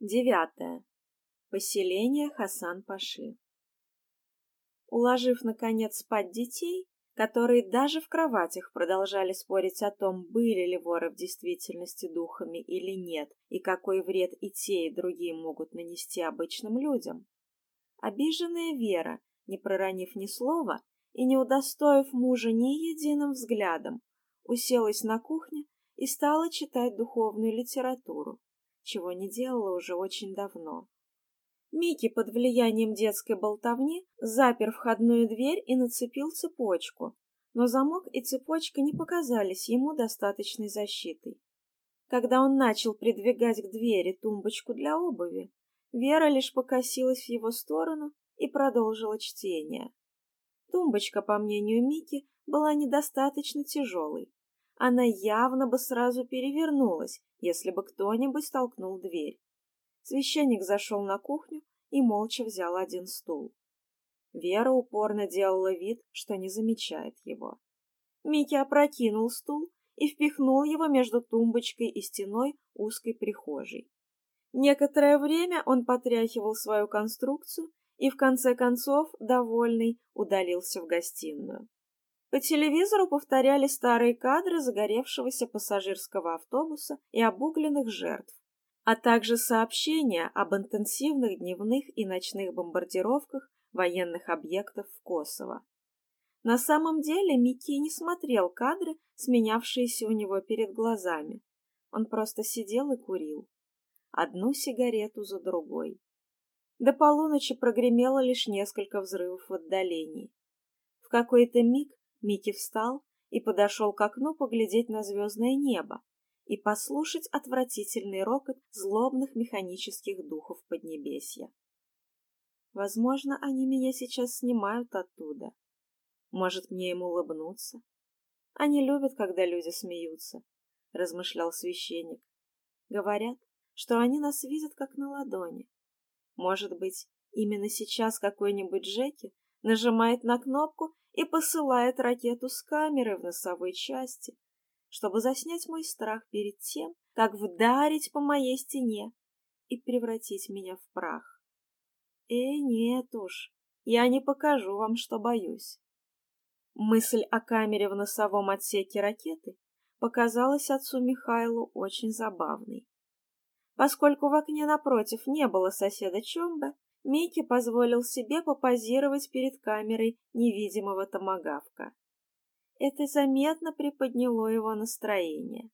Девятое. Поселение Хасан-Паши. Уложив, наконец, спать детей, которые даже в кроватях продолжали спорить о том, были ли воры в действительности духами или нет, и какой вред и те, и другие могут нанести обычным людям, обиженная Вера, не проронив ни слова и не удостоив мужа ни единым взглядом, уселась на кухне и стала читать духовную литературу чего не делала уже очень давно. Микки под влиянием детской болтовни запер входную дверь и нацепил цепочку, но замок и цепочка не показались ему достаточной защитой. Когда он начал придвигать к двери тумбочку для обуви, Вера лишь покосилась в его сторону и продолжила чтение. Тумбочка, по мнению Мики, была недостаточно тяжелой, она явно бы сразу перевернулась, если бы кто-нибудь толкнул дверь. Священник зашел на кухню и молча взял один стул. Вера упорно делала вид, что не замечает его. Митя опрокинул стул и впихнул его между тумбочкой и стеной узкой прихожей. Некоторое время он потряхивал свою конструкцию и, в конце концов, довольный, удалился в гостиную. По телевизору повторяли старые кадры загоревшегося пассажирского автобуса и обугленных жертв а также сообщения об интенсивных дневных и ночных бомбардировках военных объектов в Косово. На самом деле Микки не смотрел кадры, сменявшиеся у него перед глазами. Он просто сидел и курил. Одну сигарету за другой. До полуночи прогремело лишь несколько взрывов в отдалении. В какой-то миг Микки встал и подошел к окну поглядеть на звездное небо и послушать отвратительный рокот злобных механических духов Поднебесья. Возможно, они меня сейчас снимают оттуда. Может, мне им улыбнуться? Они любят, когда люди смеются, — размышлял священник. Говорят, что они нас видят как на ладони. Может быть, именно сейчас какой-нибудь Джеки нажимает на кнопку и посылает ракету с камеры в носовой части, чтобы заснять мой страх перед тем, как вдарить по моей стене и превратить меня в прах. Эй, нет уж, я не покажу вам, что боюсь. Мысль о камере в носовом отсеке ракеты показалась отцу Михайлу очень забавной. Поскольку в окне напротив не было соседа Чомба. Микки позволил себе попозировать перед камерой невидимого томогавка. Это заметно приподняло его настроение.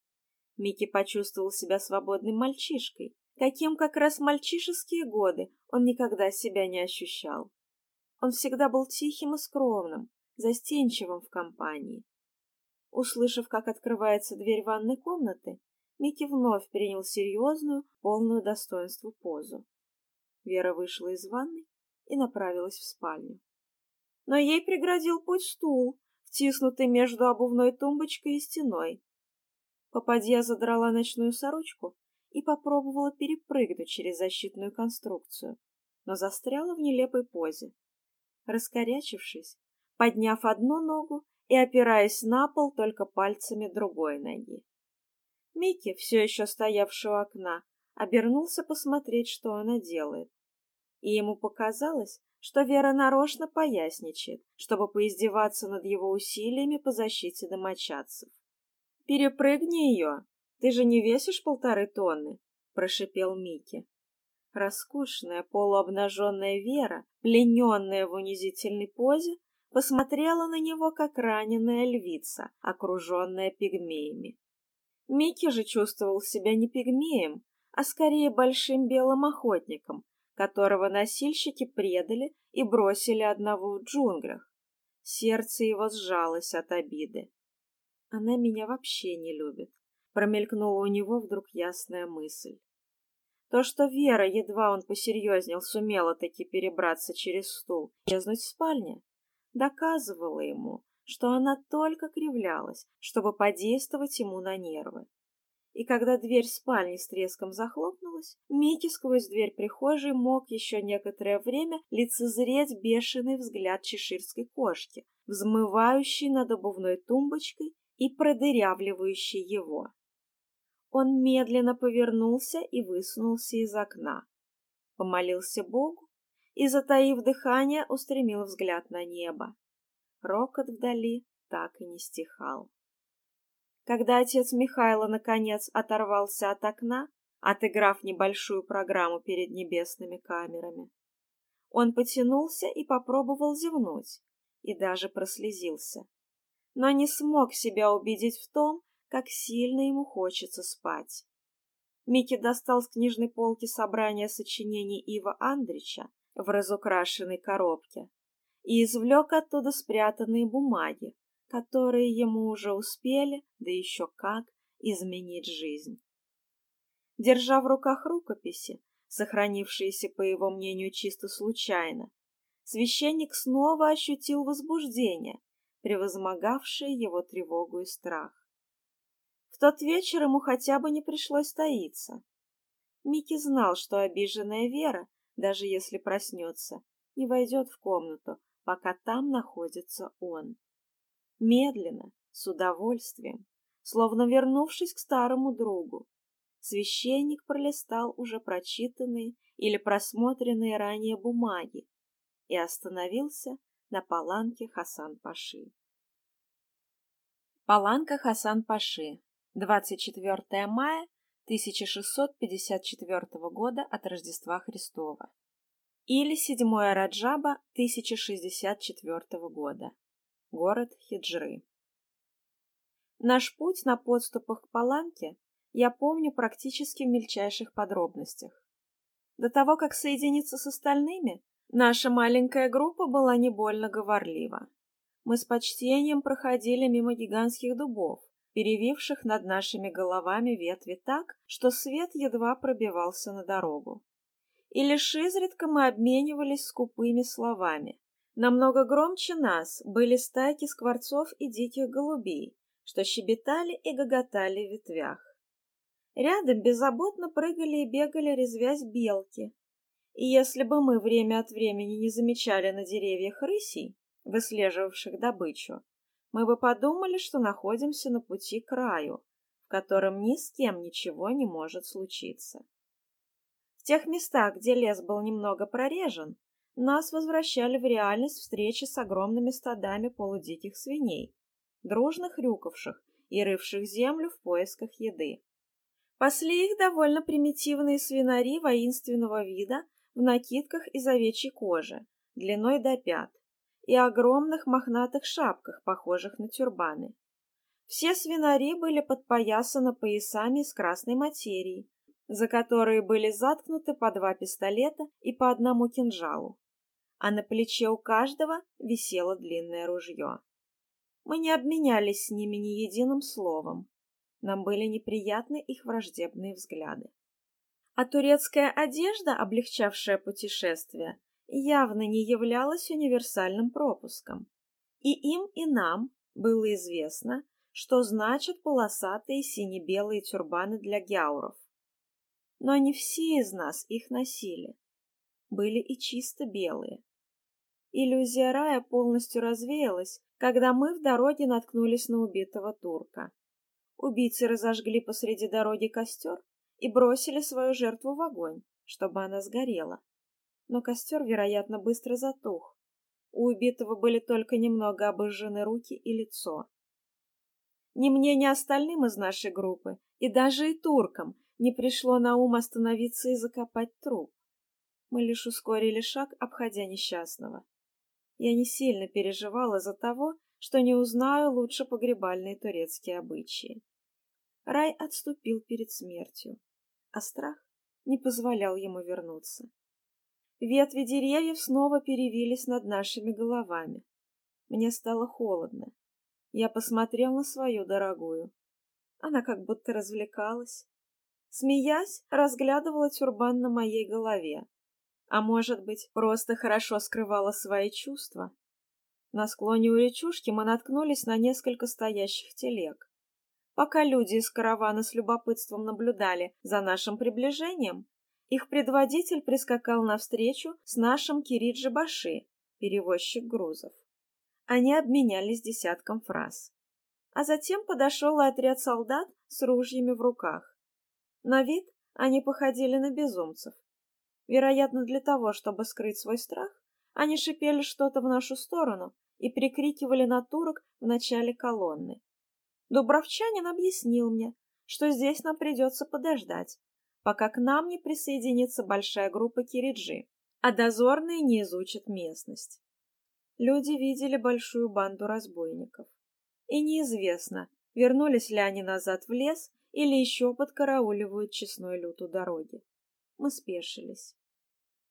Микки почувствовал себя свободным мальчишкой, каким как раз мальчишеские годы он никогда себя не ощущал. Он всегда был тихим и скромным, застенчивым в компании. Услышав, как открывается дверь ванной комнаты, Микки вновь принял серьезную, полную достоинства позу. Вера вышла из ванной и направилась в спальню. Но ей преградил путь стул, втиснутый между обувной тумбочкой и стеной. Попадья задрала ночную сорочку и попробовала перепрыгнуть через защитную конструкцию, но застряла в нелепой позе. Раскорячившись, подняв одну ногу и опираясь на пол только пальцами другой ноги. Микки, все еще стоявшего у окна, обернулся посмотреть, что она делает. И ему показалось, что Вера нарочно поясничает, чтобы поиздеваться над его усилиями по защите домочадцев. «Перепрыгни ее! Ты же не весишь полторы тонны!» – прошипел Микки. Роскошная полуобнаженная Вера, плененная в унизительной позе, посмотрела на него, как раненая львица, окруженная пигмеями. Микки же чувствовал себя не пигмеем, а скорее большим белым охотником, которого носильщики предали и бросили одного в джунглях. Сердце его сжалось от обиды. «Она меня вообще не любит», — промелькнула у него вдруг ясная мысль. То, что Вера, едва он посерьезнел, сумела таки перебраться через стул, исчезнуть в спальне, доказывало ему, что она только кривлялась, чтобы подействовать ему на нервы и когда дверь спальни с треском захлопнулась, Микки сквозь дверь прихожей мог еще некоторое время лицезреть бешеный взгляд чеширской кошки, взмывающей над обувной тумбочкой и продырявливающей его. Он медленно повернулся и высунулся из окна. Помолился Богу и, затаив дыхание, устремил взгляд на небо. Рокот вдали так и не стихал. Когда отец Михайла наконец оторвался от окна, отыграв небольшую программу перед небесными камерами, он потянулся и попробовал зевнуть, и даже прослезился. Но не смог себя убедить в том, как сильно ему хочется спать. Микки достал с книжной полки собрание сочинений Ива Андрича в разукрашенной коробке и извлек оттуда спрятанные бумаги, которые ему уже успели, да еще как, изменить жизнь. Держа в руках рукописи, сохранившиеся, по его мнению, чисто случайно, священник снова ощутил возбуждение, превозмогавшее его тревогу и страх. В тот вечер ему хотя бы не пришлось таиться. Микки знал, что обиженная Вера, даже если проснется, не войдет в комнату, пока там находится он медленно, с удовольствием, словно вернувшись к старому другу. Священник пролистал уже прочитанные или просмотренные ранее бумаги и остановился на паланке Хасан-Паши. Паланка Хасан-Паши. 24 мая 1654 года от Рождества Христова. Или 7 Раджаба 1064 года город Хиджры. Наш путь на подступах к Паланке я помню практически в мельчайших подробностях. До того, как соединиться с остальными, наша маленькая группа была не больно говорлива. Мы с почтением проходили мимо гигантских дубов, перевивших над нашими головами ветви так, что свет едва пробивался на дорогу. И лишь изредка мы обменивались скупыми словами, Намного громче нас были стайки скворцов и диких голубей, что щебетали и гоготали в ветвях. Рядом беззаботно прыгали и бегали, резвясь белки. И если бы мы время от времени не замечали на деревьях рысей, выслеживавших добычу, мы бы подумали, что находимся на пути к раю, в котором ни с кем ничего не может случиться. В тех местах, где лес был немного прорежен, нас возвращали в реальность встречи с огромными стадами полудиких свиней, дружно хрюкавших и рывших землю в поисках еды. Пасли их довольно примитивные свинари воинственного вида в накидках из овечьей кожи, длиной до пят, и огромных мохнатых шапках, похожих на тюрбаны. Все свинари были подпоясаны поясами из красной материи, за которые были заткнуты по два пистолета и по одному кинжалу а на плече у каждого висело длинное ружье. Мы не обменялись с ними ни единым словом. Нам были неприятны их враждебные взгляды. А турецкая одежда, облегчавшая путешествие, явно не являлась универсальным пропуском. И им, и нам было известно, что значат полосатые сине-белые тюрбаны для гяуров. Но не все из нас их носили. Были и чисто белые, Иллюзия рая полностью развеялась, когда мы в дороге наткнулись на убитого турка. Убийцы разожгли посреди дороги костер и бросили свою жертву в огонь, чтобы она сгорела. Но костер, вероятно, быстро затух. У убитого были только немного обожжены руки и лицо. Ни мне, ни остальным из нашей группы, и даже и туркам, не пришло на ум остановиться и закопать труп. Мы лишь ускорили шаг, обходя несчастного я не сильно переживала за того, что не узнаю лучше погребальные турецкие обычаи. Рай отступил перед смертью, а страх не позволял ему вернуться. Ветви деревьев снова перевились над нашими головами. Мне стало холодно. Я посмотрел на свою дорогую. Она как будто развлекалась. Смеясь, разглядывала тюрбан на моей голове а может быть, просто хорошо скрывала свои чувства. На склоне у речушки мы наткнулись на несколько стоящих телег. Пока люди из каравана с любопытством наблюдали за нашим приближением, их предводитель прискакал навстречу с нашим кириджибаши, перевозчик грузов. Они обменялись десятком фраз. А затем подошел отряд солдат с ружьями в руках. На вид они походили на безумцев. Вероятно, для того, чтобы скрыть свой страх, они шипели что-то в нашу сторону и перекрикивали на турок в начале колонны. Дубровчанин объяснил мне, что здесь нам придется подождать, пока к нам не присоединится большая группа кириджи, а дозорные не изучат местность. Люди видели большую банду разбойников. И неизвестно, вернулись ли они назад в лес или еще подкарауливают честной люту дороги мы спешились.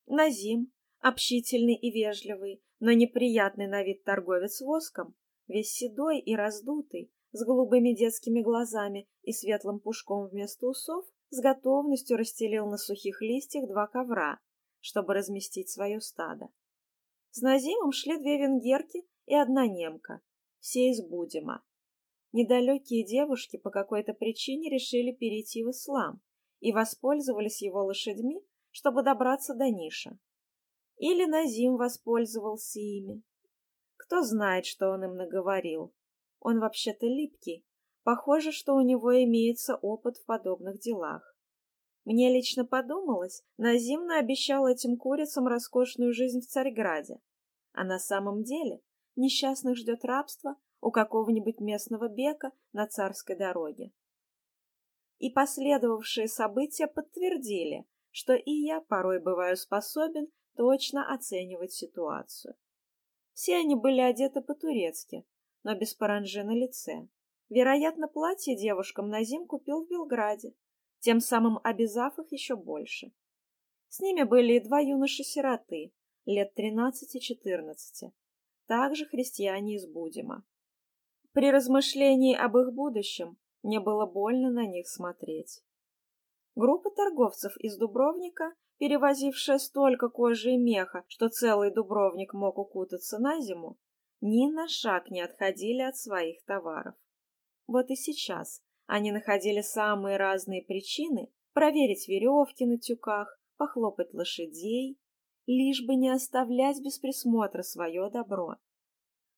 Назим, общительный и вежливый, но неприятный на вид торговец воском, весь седой и раздутый, с голубыми детскими глазами и светлым пушком вместо усов, с готовностью расстелил на сухих листьях два ковра, чтобы разместить свое стадо. С Назимом шли две венгерки и одна немка, все из Будима. Недалекие девушки по какой-то причине решили перейти в ислам, и воспользовались его лошадьми, чтобы добраться до Ниша. Или Назим воспользовался ими. Кто знает, что он им наговорил. Он вообще-то липкий. Похоже, что у него имеется опыт в подобных делах. Мне лично подумалось, Назим наобещал этим курицам роскошную жизнь в Царьграде. А на самом деле несчастных ждет рабство у какого-нибудь местного бека на царской дороге и последовавшие события подтвердили, что и я порой бываю способен точно оценивать ситуацию. Все они были одеты по-турецки, но без паранжи на лице. Вероятно, платье девушкам на Назим купил в Белграде, тем самым обязав их еще больше. С ними были и два юноши-сироты, лет 13-14, также христиане из Будима. При размышлении об их будущем мне было больно на них смотреть. Группа торговцев из Дубровника, перевозившая столько кожи и меха, что целый Дубровник мог укутаться на зиму, ни на шаг не отходили от своих товаров. Вот и сейчас они находили самые разные причины проверить веревки на тюках, похлопать лошадей, лишь бы не оставлять без присмотра свое добро.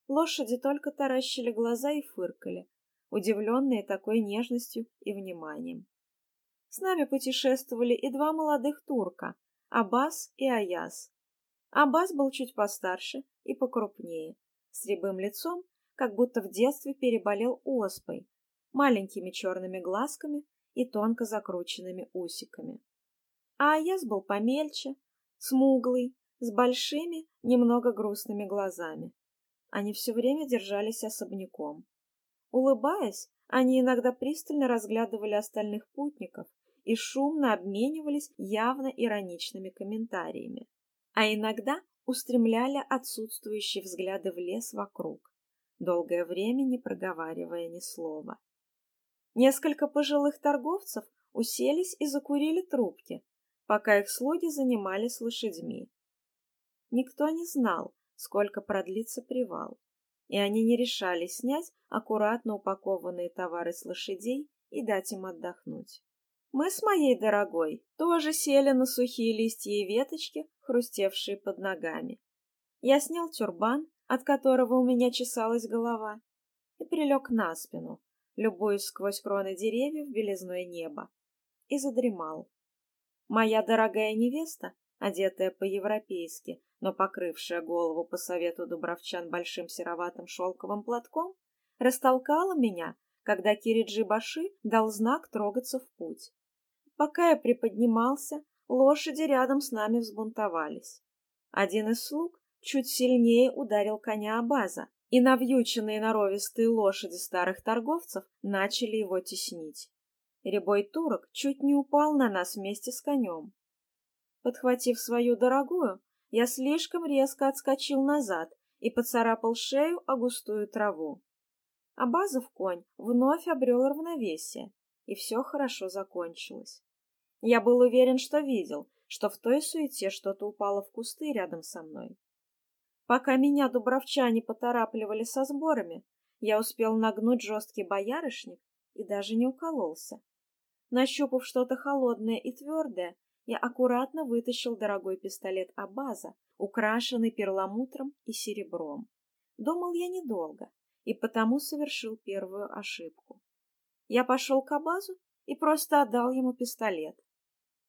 Лошади только таращили глаза и фыркали, удивленные такой нежностью и вниманием. С нами путешествовали и два молодых турка, Абас и Аяс. Абас был чуть постарше и покрупнее, с рябым лицом, как будто в детстве переболел оспой, маленькими черными глазками и тонко закрученными усиками. А Аяс был помельче, смуглый, с большими, немного грустными глазами. Они все время держались особняком. Улыбаясь, они иногда пристально разглядывали остальных путников и шумно обменивались явно ироничными комментариями. А иногда устремляли отсутствующие взгляды в лес вокруг, долгое время не проговаривая ни слова. Несколько пожилых торговцев уселись и закурили трубки, пока их слуги занимались лошадьми. Никто не знал, сколько продлится привал и они не решались снять аккуратно упакованные товары с лошадей и дать им отдохнуть. Мы с моей дорогой тоже сели на сухие листья и веточки, хрустевшие под ногами. Я снял тюрбан, от которого у меня чесалась голова, и прилег на спину, любуясь сквозь кроны деревьев белизной небо, и задремал. Моя дорогая невеста одетая по-европейски, но покрывшая голову по совету дубровчан большим сероватым шелковым платком, растолкала меня, когда Кириджи Баши дал знак трогаться в путь. Пока я приподнимался, лошади рядом с нами взбунтовались. Один из слуг чуть сильнее ударил коня Абаза, и навьюченные норовистые лошади старых торговцев начали его теснить. Рябой турок чуть не упал на нас вместе с конем. Подхватив свою дорогую, я слишком резко отскочил назад и поцарапал шею о густую траву. Абазов конь вновь обрел равновесие, и все хорошо закончилось. Я был уверен, что видел, что в той суете что-то упало в кусты рядом со мной. Пока меня дубровчане поторапливали со сборами, я успел нагнуть жесткий боярышник и даже не укололся. Нащупав что-то холодное и твердое, я аккуратно вытащил дорогой пистолет Абаза, украшенный перламутром и серебром. Думал я недолго и потому совершил первую ошибку. Я пошел к Абазу и просто отдал ему пистолет.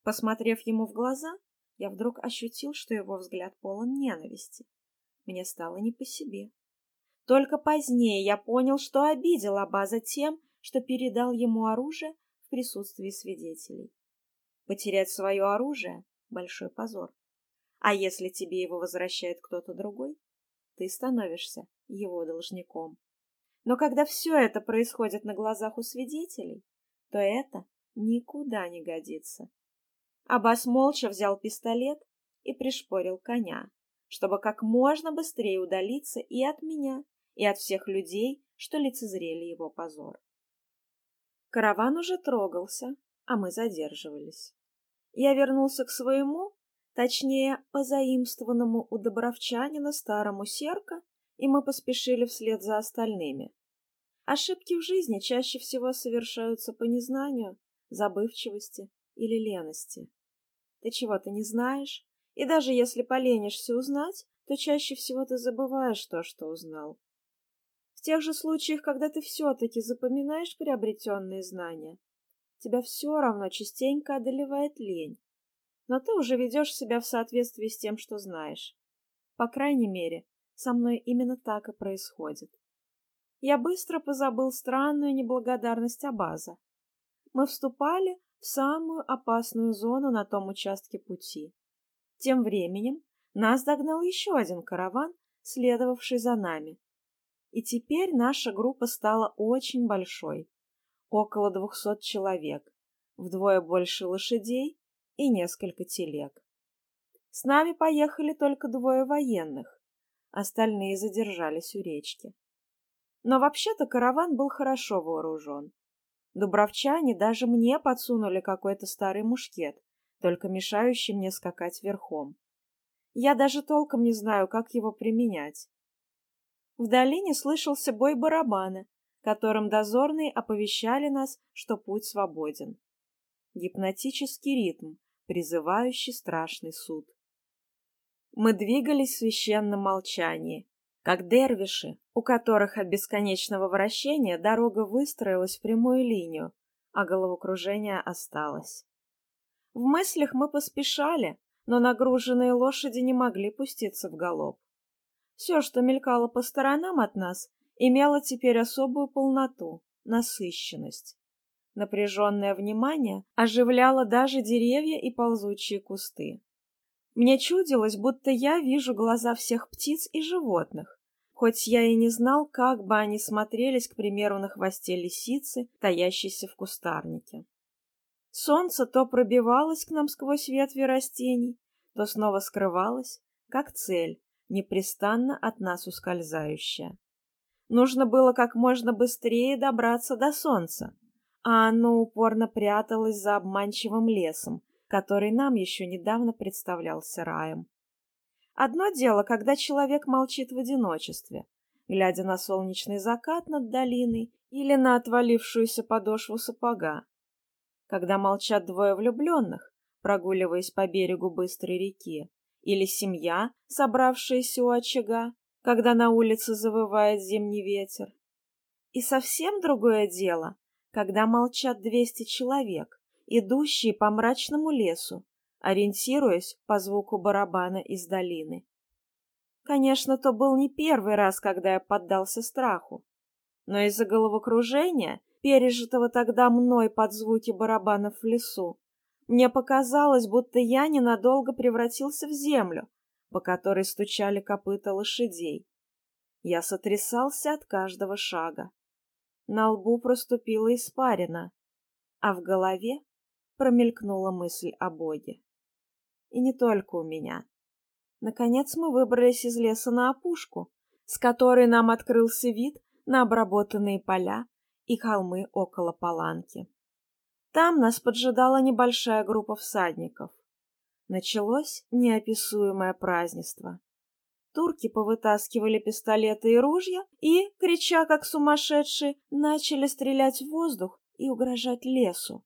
Посмотрев ему в глаза, я вдруг ощутил, что его взгляд полон ненависти. Мне стало не по себе. Только позднее я понял, что обидел Абаза тем, что передал ему оружие в присутствии свидетелей. Потерять свое оружие – большой позор. А если тебе его возвращает кто-то другой, ты становишься его должником. Но когда все это происходит на глазах у свидетелей, то это никуда не годится. Абас молча взял пистолет и пришпорил коня, чтобы как можно быстрее удалиться и от меня, и от всех людей, что лицезрели его позор. Караван уже трогался, а мы задерживались. Я вернулся к своему, точнее, позаимствованному у добровчанина старому серка, и мы поспешили вслед за остальными. Ошибки в жизни чаще всего совершаются по незнанию, забывчивости или лености. Ты чего-то не знаешь, и даже если поленишься узнать, то чаще всего ты забываешь то, что узнал. В тех же случаях, когда ты все-таки запоминаешь приобретенные знания, тебя все равно частенько одолевает лень, но ты уже ведешь себя в соответствии с тем, что знаешь. По крайней мере, со мной именно так и происходит. Я быстро позабыл странную неблагодарность Абаза. Мы вступали в самую опасную зону на том участке пути. Тем временем нас догнал еще один караван, следовавший за нами. И теперь наша группа стала очень большой около 200 человек, вдвое больше лошадей и несколько телег. С нами поехали только двое военных, остальные задержались у речки. Но вообще-то караван был хорошо вооружен. Дубровчане даже мне подсунули какой-то старый мушкет, только мешающий мне скакать верхом. Я даже толком не знаю, как его применять. В долине слышался бой барабана, которым дозорные оповещали нас, что путь свободен. Гипнотический ритм, призывающий страшный суд. Мы двигались в священном молчании, как дервиши, у которых от бесконечного вращения дорога выстроилась в прямую линию, а головокружение осталось. В мыслях мы поспешали, но нагруженные лошади не могли пуститься в галоп. Все, что мелькало по сторонам от нас, имела теперь особую полноту, насыщенность. Напряженное внимание оживляло даже деревья и ползучие кусты. Мне чудилось, будто я вижу глаза всех птиц и животных, хоть я и не знал, как бы они смотрелись, к примеру, на хвосте лисицы, таящейся в кустарнике. Солнце то пробивалось к нам сквозь ветви растений, то снова скрывалось, как цель, непрестанно от нас ускользающая. Нужно было как можно быстрее добраться до солнца, а оно упорно пряталось за обманчивым лесом, который нам еще недавно представлялся раем. Одно дело, когда человек молчит в одиночестве, глядя на солнечный закат над долиной или на отвалившуюся подошву сапога. Когда молчат двое влюбленных, прогуливаясь по берегу быстрой реки, или семья, собравшаяся у очага, когда на улице завывает зимний ветер. И совсем другое дело, когда молчат 200 человек, идущие по мрачному лесу, ориентируясь по звуку барабана из долины. Конечно, то был не первый раз, когда я поддался страху, но из-за головокружения, пережитого тогда мной под звуки барабанов в лесу, мне показалось, будто я ненадолго превратился в землю, по которой стучали копыта лошадей. Я сотрясался от каждого шага. На лбу проступила испарина, а в голове промелькнула мысль о Боге. И не только у меня. Наконец мы выбрались из леса на опушку, с которой нам открылся вид на обработанные поля и холмы около поланки. Там нас поджидала небольшая группа всадников. Началось неописуемое празднество. Турки повытаскивали пистолеты и ружья и, крича как сумасшедшие, начали стрелять в воздух и угрожать лесу.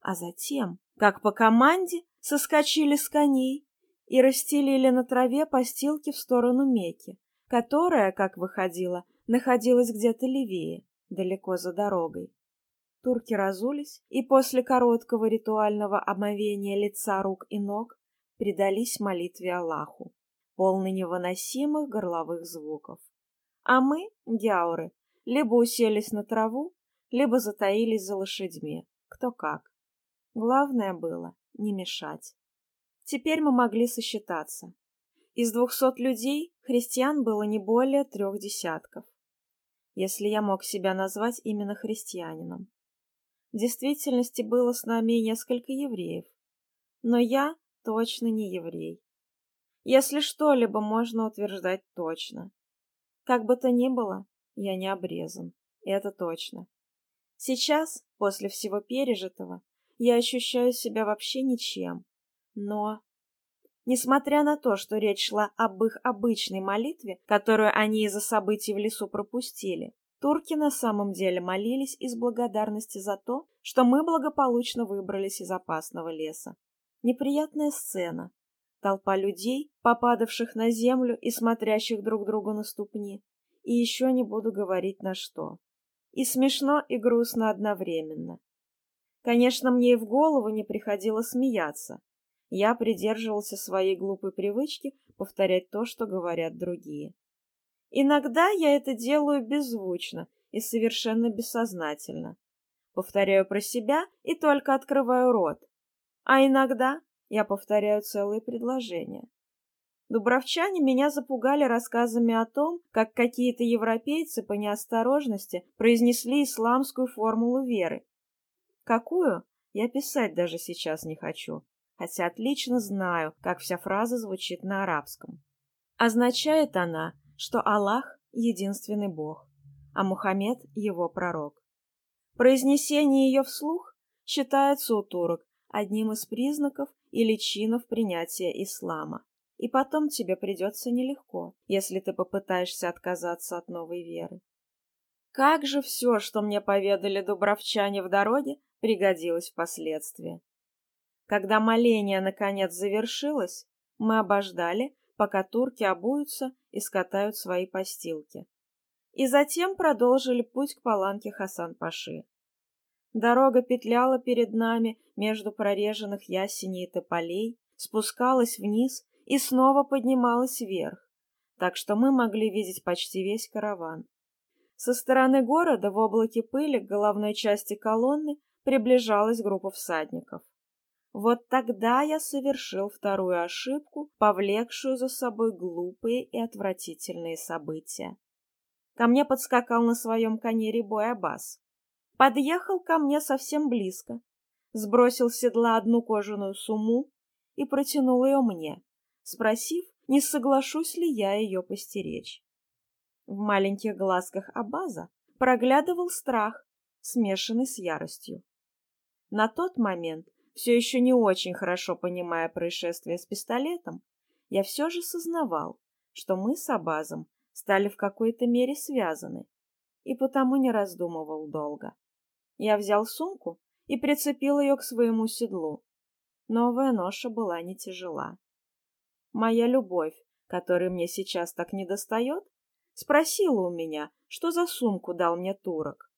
А затем, как по команде, соскочили с коней и расстелили на траве постилки в сторону Мекки, которая, как выходила, находилась где-то левее, далеко за дорогой. Турки разулись и после короткого ритуального омовения лица, рук и ног предались молитве Аллаху, полны невыносимых горловых звуков. А мы, дяуры, либо уселись на траву, либо затаились за лошадьми, кто как. Главное было не мешать. Теперь мы могли сосчитаться. Из двухсот людей христиан было не более трех десятков, если я мог себя назвать именно христианином. В действительности было с нами несколько евреев. Но я точно не еврей. Если что-либо можно утверждать точно. Как бы то ни было, я не обрезан. Это точно. Сейчас, после всего пережитого, я ощущаю себя вообще ничем. Но... Несмотря на то, что речь шла об их обычной молитве, которую они из-за событий в лесу пропустили, Турки на самом деле молились из благодарности за то, что мы благополучно выбрались из опасного леса. Неприятная сцена. Толпа людей, попадавших на землю и смотрящих друг другу на ступни. И еще не буду говорить на что. И смешно, и грустно одновременно. Конечно, мне и в голову не приходило смеяться. Я придерживался своей глупой привычки повторять то, что говорят другие. Иногда я это делаю беззвучно и совершенно бессознательно. Повторяю про себя и только открываю рот. А иногда я повторяю целые предложения. Дубровчане меня запугали рассказами о том, как какие-то европейцы по неосторожности произнесли исламскую формулу веры. Какую? Я писать даже сейчас не хочу, хотя отлично знаю, как вся фраза звучит на арабском. Означает она что Аллах – единственный Бог, а Мухаммед – его пророк. Произнесение ее вслух считается у турок одним из признаков или чинов принятия ислама. И потом тебе придется нелегко, если ты попытаешься отказаться от новой веры. Как же все, что мне поведали дубровчане в дороге, пригодилось впоследствии. Когда моление наконец завершилось, мы обождали, пока турки обуются и скатают свои постилки. И затем продолжили путь к паланке Хасан-Паши. Дорога петляла перед нами между прореженных ясеней и тополей, спускалась вниз и снова поднималась вверх, так что мы могли видеть почти весь караван. Со стороны города в облаке пыли к головной части колонны приближалась группа всадников. Вот тогда я совершил вторую ошибку, повлекшую за собой глупые и отвратительные события. Ко мне подскакал на своем коне Рябой Аббас. Подъехал ко мне совсем близко, сбросил с седла одну кожаную сумму и протянул ее мне, спросив, не соглашусь ли я ее постеречь. В маленьких глазках Абаза проглядывал страх, смешанный с яростью. На тот момент все еще не очень хорошо понимая происшествие с пистолетом, я все же сознавал, что мы с Абазом стали в какой-то мере связаны, и потому не раздумывал долго. Я взял сумку и прицепил ее к своему седлу. Новая ноша была не тяжела. Моя любовь, которой мне сейчас так недостает, спросила у меня, что за сумку дал мне турок.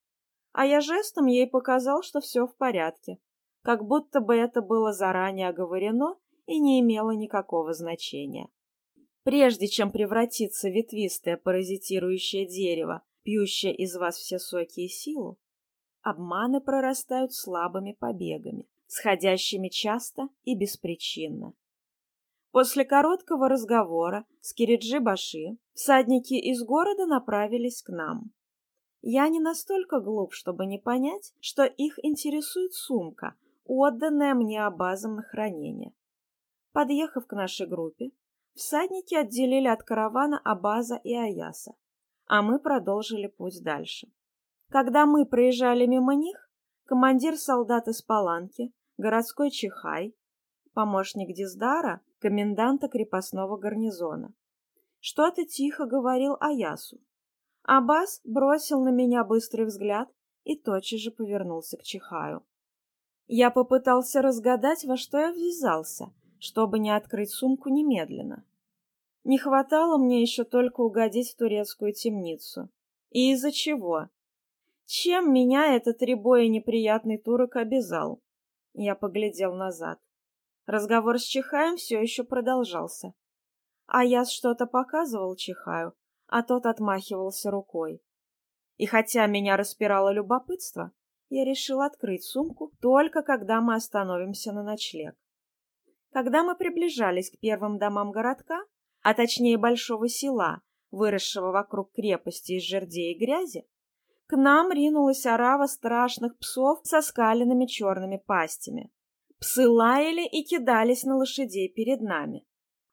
А я жестом ей показал, что все в порядке, как будто бы это было заранее оговорено и не имело никакого значения. Прежде чем превратиться в ветвистое паразитирующее дерево, пьющее из вас все соки и силу, обманы прорастают слабыми побегами, сходящими часто и беспричинно. После короткого разговора с Кириджи Баши всадники из города направились к нам. Я не настолько глуп, чтобы не понять, что их интересует сумка, отданная мне абазом на хранение. Подъехав к нашей группе, всадники отделили от каравана Абаза и Аяса, а мы продолжили путь дальше. Когда мы проезжали мимо них, командир солдат из Паланки, городской Чихай, помощник Диздара, коменданта крепостного гарнизона. Что-то тихо говорил Аясу. Абаз бросил на меня быстрый взгляд и тотчас же повернулся к Чихаю. Я попытался разгадать, во что я ввязался, чтобы не открыть сумку немедленно. Не хватало мне еще только угодить в турецкую темницу. И из-за чего? Чем меня этот ребой и неприятный турок обязал? Я поглядел назад. Разговор с Чихаем все еще продолжался. А я что-то показывал Чихаю, а тот отмахивался рукой. И хотя меня распирало любопытство, я решил открыть сумку только когда мы остановимся на ночлег. Когда мы приближались к первым домам городка, а точнее большого села, выросшего вокруг крепости из жердей и грязи, к нам ринулась орава страшных псов со скаленными черными пастями. Псы лаяли и кидались на лошадей перед нами.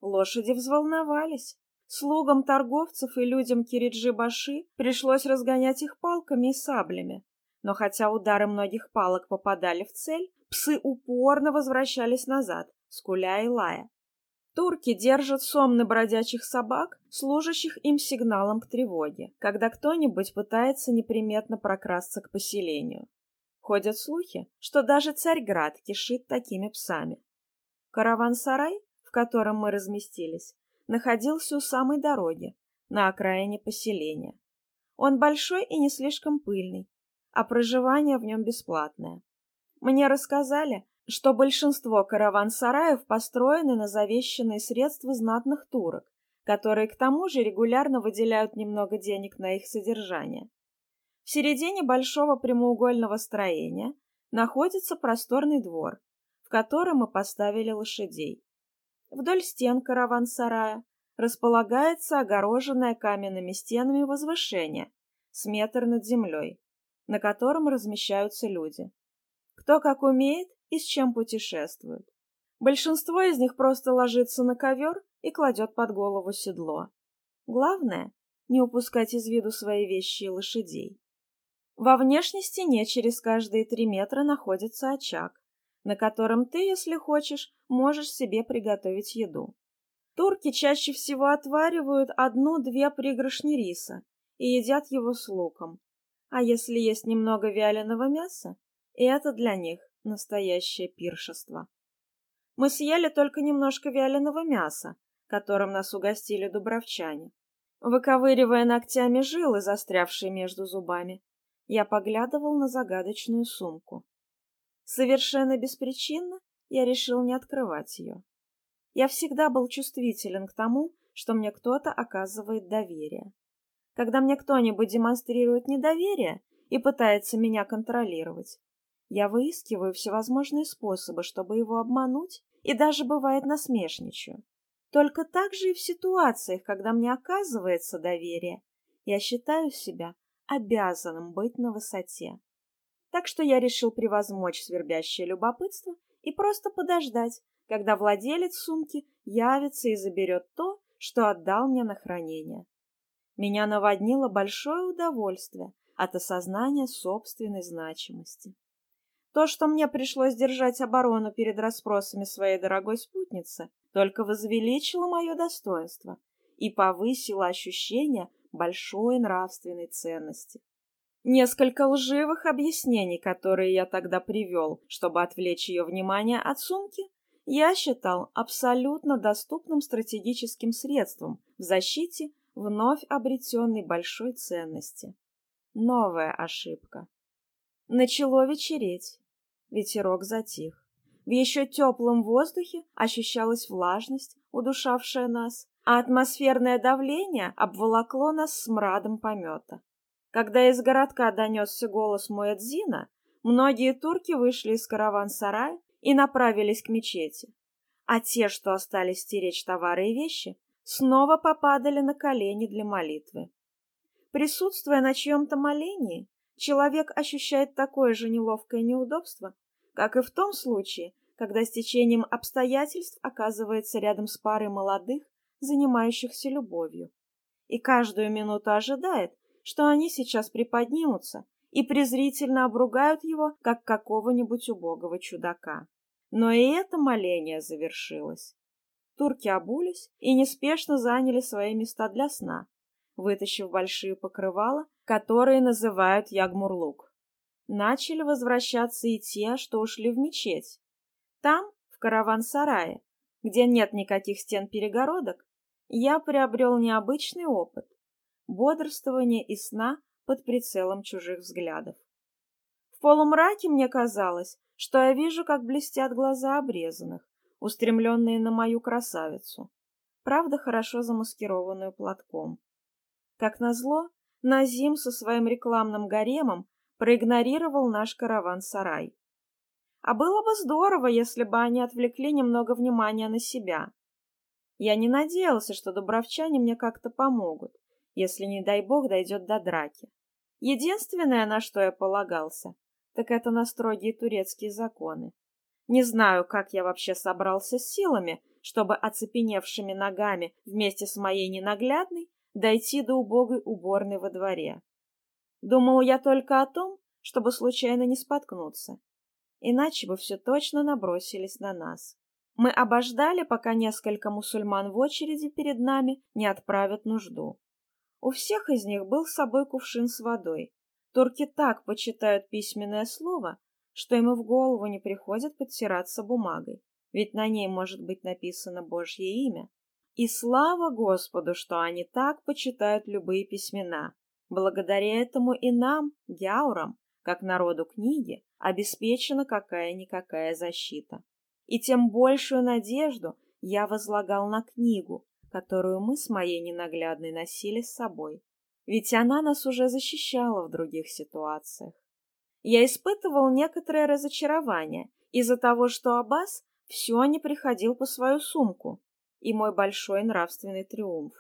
Лошади взволновались. Слугам торговцев и людям Кириджи-Баши пришлось разгонять их палками и саблями, но хотя удары многих палок попадали в цель, псы упорно возвращались назад, скуля и лая. Турки держат сомны бродячих собак, служащих им сигналом к тревоге, когда кто-нибудь пытается неприметно прокрасться к поселению. Ходят слухи, что даже Царьград кишит такими псами. Караван-сарай, в котором мы разместились, находился у самой дороги, на окраине поселения. Он большой и не слишком пыльный, а проживание в нем бесплатное. Мне рассказали, что большинство караван-сараев построены на завещанные средства знатных турок, которые к тому же регулярно выделяют немного денег на их содержание. В середине большого прямоугольного строения находится просторный двор, в котором мы поставили лошадей. Вдоль стен караван-сарая располагается огороженное каменными стенами возвышение с метр над землей, на котором размещаются люди. Кто как умеет и с чем путешествует. Большинство из них просто ложится на ковер и кладет под голову седло. Главное – не упускать из виду свои вещи и лошадей. Во внешней стене через каждые три метра находится очаг, на котором ты, если хочешь, можешь себе приготовить еду. Турки чаще всего отваривают одну-две пригоршни риса и едят его с луком, а если есть немного вяленого мяса, и это для них настоящее пиршество. Мы съели только немножко вяленого мяса, которым нас угостили дубровчане. Выковыривая ногтями жилы, застрявшие между зубами, я поглядывал на загадочную сумку. Совершенно беспричинно я решил не открывать ее. Я всегда был чувствителен к тому, что мне кто-то оказывает доверие когда мне кто-нибудь демонстрирует недоверие и пытается меня контролировать. Я выискиваю всевозможные способы, чтобы его обмануть, и даже бывает насмешничаю. Только так же и в ситуациях, когда мне оказывается доверие, я считаю себя обязанным быть на высоте. Так что я решил превозмочь свербящее любопытство и просто подождать, когда владелец сумки явится и заберет то, что отдал мне на хранение меня наводнило большое удовольствие от осознания собственной значимости. То, что мне пришлось держать оборону перед расспросами своей дорогой спутницы, только возвеличило мое достоинство и повысило ощущение большой нравственной ценности. Несколько лживых объяснений, которые я тогда привел, чтобы отвлечь ее внимание от сумки, я считал абсолютно доступным стратегическим средством в защите вновь обретенной большой ценности. Новая ошибка. Начало вечереть. Ветерок затих. В еще теплом воздухе ощущалась влажность, удушавшая нас, а атмосферное давление обволокло нас смрадом помета. Когда из городка донесся голос Муэдзина, многие турки вышли из караван-сарая и направились к мечети, а те, что остались стеречь товары и вещи, снова попадали на колени для молитвы. Присутствуя на чьем-то молении, человек ощущает такое же неловкое неудобство, как и в том случае, когда с течением обстоятельств оказывается рядом с парой молодых, занимающихся любовью, и каждую минуту ожидает, что они сейчас приподнимутся и презрительно обругают его, как какого-нибудь убогого чудака. Но и это моление завершилось. Турки обулись и неспешно заняли свои места для сна, вытащив большие покрывала, которые называют ягмурлук. Начали возвращаться и те, что ушли в мечеть. Там, в караван-сарае, где нет никаких стен-перегородок, я приобрел необычный опыт – бодрствование и сна под прицелом чужих взглядов. В полумраке мне казалось, что я вижу, как блестят глаза обрезанных, устремленные на мою красавицу, правда хорошо замаскированную платком. Как назло, Назим со своим рекламным гаремом проигнорировал наш караван-сарай. А было бы здорово, если бы они отвлекли немного внимания на себя. Я не надеялся, что дубровчане мне как-то помогут, если, не дай бог, дойдет до драки. Единственное, на что я полагался, так это на строгие турецкие законы. Не знаю, как я вообще собрался с силами, чтобы оцепеневшими ногами вместе с моей ненаглядной дойти до убогой уборной во дворе. Думал я только о том, чтобы случайно не споткнуться. Иначе бы все точно набросились на нас. Мы обождали, пока несколько мусульман в очереди перед нами не отправят нужду. У всех из них был с собой кувшин с водой. Турки так почитают письменное слово, что ему в голову не приходит подтираться бумагой, ведь на ней может быть написано Божье имя. И слава Господу, что они так почитают любые письмена. Благодаря этому и нам, гяурам, как народу книги, обеспечена какая-никакая защита. И тем большую надежду я возлагал на книгу, которую мы с моей ненаглядной носили с собой. Ведь она нас уже защищала в других ситуациях. Я испытывал некоторое разочарование из-за того, что Аббас все не приходил по свою сумку и мой большой нравственный триумф.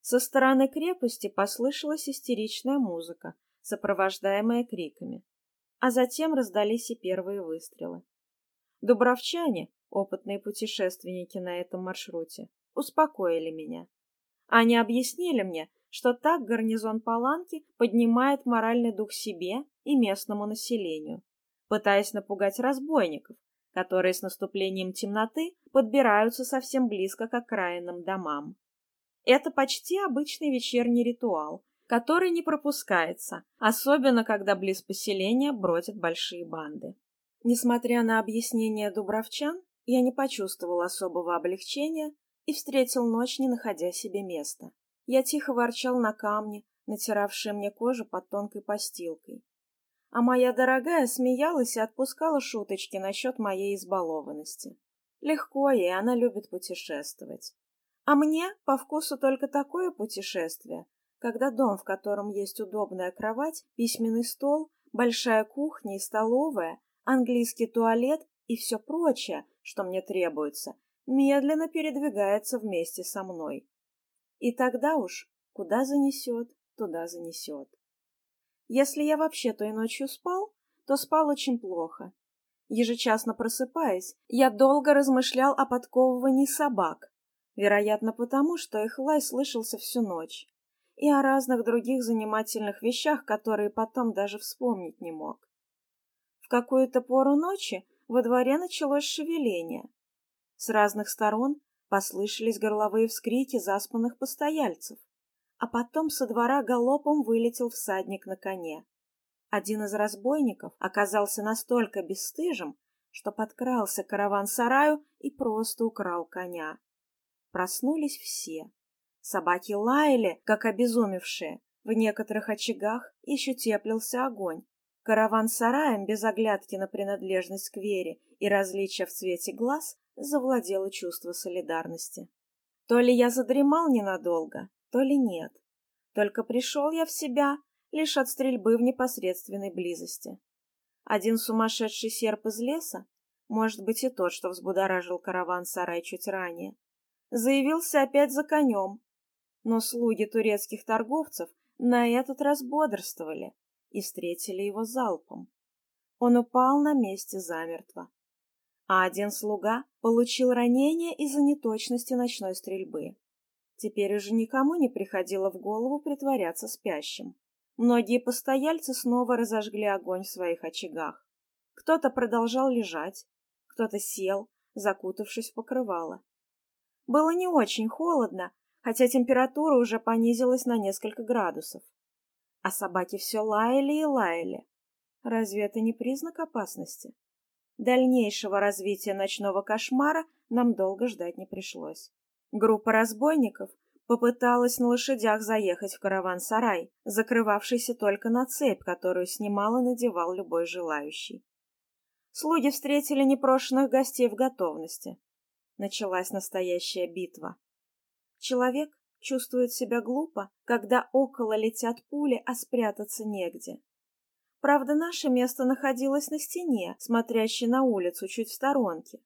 Со стороны крепости послышалась истеричная музыка, сопровождаемая криками, а затем раздались и первые выстрелы. Дубровчане, опытные путешественники на этом маршруте, успокоили меня. Они объяснили мне, что так гарнизон Паланки поднимает моральный дух себе и местному населению, пытаясь напугать разбойников, которые с наступлением темноты подбираются совсем близко к окраинным домам. Это почти обычный вечерний ритуал, который не пропускается, особенно когда близ поселения бродят большие банды. Несмотря на объяснения дубровчан, я не почувствовал особого облегчения и встретил ночь, не находя себе места. Я тихо ворчал на камни, натиравшие мне кожу под тонкой постилкой, а моя дорогая смеялась и отпускала шуточки насчет моей избалованности. Легко ей, она любит путешествовать. А мне по вкусу только такое путешествие, когда дом, в котором есть удобная кровать, письменный стол, большая кухня и столовая, английский туалет и все прочее, что мне требуется, медленно передвигается вместе со мной. И тогда уж куда занесет, туда занесет. Если я вообще той ночью спал, то спал очень плохо. Ежечасно просыпаясь, я долго размышлял о подковывании собак, вероятно потому, что их лай слышался всю ночь, и о разных других занимательных вещах, которые потом даже вспомнить не мог. В какую-то пору ночи во дворе началось шевеление. С разных сторон послышались горловые вскрики заспанных постояльцев. а потом со двора галопом вылетел всадник на коне. Один из разбойников оказался настолько бесстыжим, что подкрался к караван-сараю и просто украл коня. Проснулись все. Собаки лаяли, как обезумевшие. В некоторых очагах еще теплился огонь, Караван сараем без оглядки на принадлежность к вере и различия в цвете глаз завладело чувство солидарности. То ли я задремал ненадолго, то ли нет. Только пришел я в себя лишь от стрельбы в непосредственной близости. Один сумасшедший серп из леса, может быть и тот, что взбудоражил караван-сарай чуть ранее, заявился опять за конем. Но слуги турецких торговцев на этот раз бодрствовали и встретили его залпом. Он упал на месте замертво. А один слуга получил ранение из-за неточности ночной стрельбы. Теперь уже никому не приходило в голову притворяться спящим. Многие постояльцы снова разожгли огонь в своих очагах. Кто-то продолжал лежать, кто-то сел, закутавшись в покрывало. Было не очень холодно, хотя температура уже понизилась на несколько градусов. А собаки все лаяли и лаяли. Разве это не признак опасности? Дальнейшего развития ночного кошмара нам долго ждать не пришлось. Группа разбойников попыталась на лошадях заехать в караван-сарай, закрывавшийся только на цепь, которую снимал и надевал любой желающий. Слуги встретили непрошенных гостей в готовности. Началась настоящая битва. Человек чувствует себя глупо, когда около летят пули, а спрятаться негде. Правда, наше место находилось на стене, смотрящей на улицу чуть в сторонке,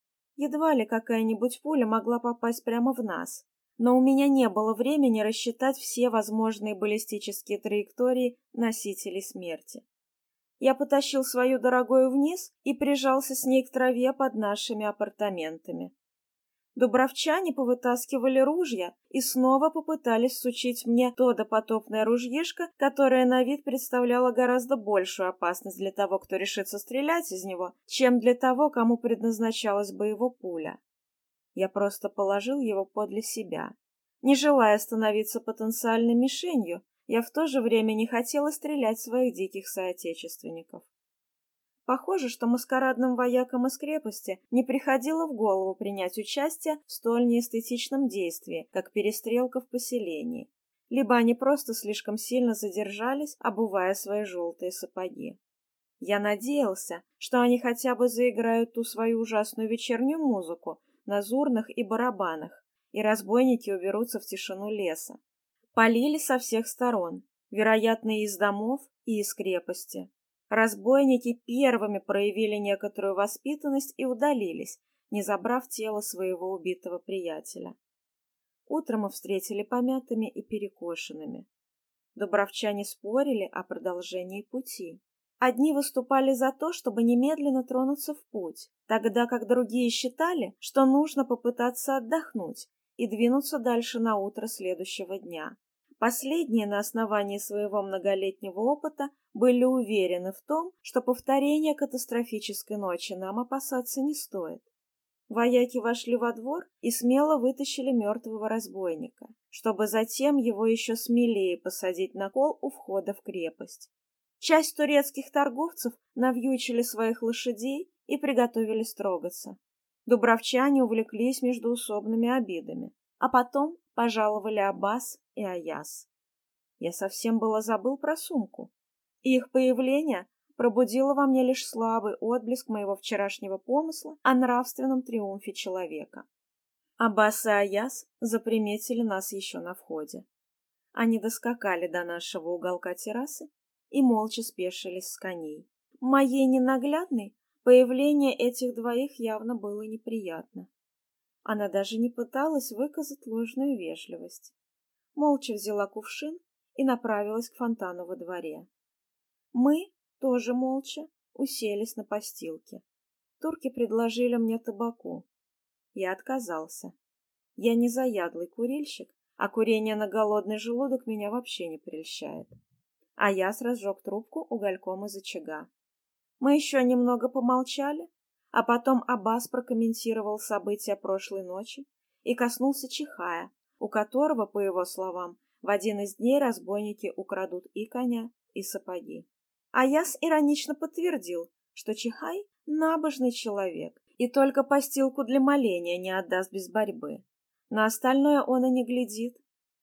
едва ли какая-нибудь пуля могла попасть прямо в нас, но у меня не было времени рассчитать все возможные баллистические траектории носителей смерти. Я потащил свою дорогую вниз и прижался с ней к траве под нашими апартаментами. Дубровчане повытаскивали ружья и снова попытались сучить мне то допотопное ружьишко, которое на вид представляло гораздо большую опасность для того, кто решится стрелять из него, чем для того, кому предназначалась бы его пуля. Я просто положил его подле себя. Не желая становиться потенциальной мишенью, я в то же время не хотела стрелять своих диких соотечественников. Похоже, что маскарадным воякам из крепости не приходило в голову принять участие в столь неэстетичном действии, как перестрелка в поселении. Либо они просто слишком сильно задержались, обувая свои желтые сапоги. Я надеялся, что они хотя бы заиграют ту свою ужасную вечернюю музыку на зурнах и барабанах, и разбойники уберутся в тишину леса. Полили со всех сторон, вероятно, и из домов, и из крепости. Разбойники первыми проявили некоторую воспитанность и удалились, не забрав тело своего убитого приятеля. Утром мы встретили помятыми и перекошенными. Добровчане спорили о продолжении пути. Одни выступали за то, чтобы немедленно тронуться в путь, тогда как другие считали, что нужно попытаться отдохнуть и двинуться дальше на утро следующего дня. Последние на основании своего многолетнего опыта были уверены в том, что повторение катастрофической ночи нам опасаться не стоит. Вояки вошли во двор и смело вытащили мертвого разбойника, чтобы затем его еще смелее посадить на кол у входа в крепость. Часть турецких торговцев навьючили своих лошадей и приготовились трогаться. Дубровчане увлеклись междуусобными обидами, а потом пожаловали Аббас и Аяс. Я совсем было забыл про сумку. Их появление пробудило во мне лишь слабый отблеск моего вчерашнего помысла о нравственном триумфе человека. Аббас и Аяс заприметили нас еще на входе. Они доскакали до нашего уголка террасы и молча спешились с коней. Моей ненаглядной появление этих двоих явно было неприятно. Она даже не пыталась выказать ложную вежливость. Молча взяла кувшин и направилась к фонтану во дворе. Мы тоже молча уселись на постилке. Турки предложили мне табаку. Я отказался. Я не заядлый курильщик, а курение на голодный желудок меня вообще не прельщает. А я разжег трубку угольком из очага. Мы еще немного помолчали, а потом Аббас прокомментировал события прошлой ночи и коснулся Чихая, у которого, по его словам, в один из дней разбойники украдут и коня, и сапоги. Аяс иронично подтвердил, что Чихай – набожный человек и только постилку для моления не отдаст без борьбы. На остальное он и не глядит.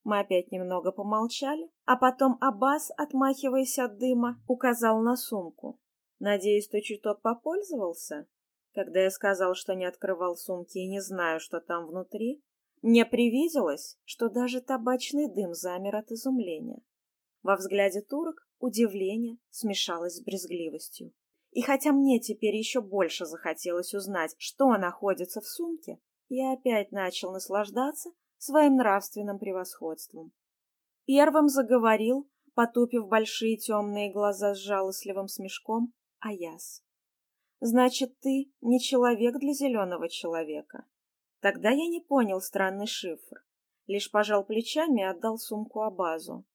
Мы опять немного помолчали, а потом Аббас, отмахиваясь от дыма, указал на сумку. «Надеюсь, ты чуток попользовался?» Когда я сказал, что не открывал сумки и не знаю, что там внутри, мне привиделось, что даже табачный дым замер от изумления. Во взгляде турок удивление смешалось с брезгливостью. И хотя мне теперь еще больше захотелось узнать, что находится в сумке, я опять начал наслаждаться своим нравственным превосходством. Первым заговорил, потупив большие темные глаза с жалостливым смешком, Аяс. «Значит, ты не человек для зеленого человека?» Тогда я не понял странный шифр, лишь пожал плечами и отдал сумку Абазу.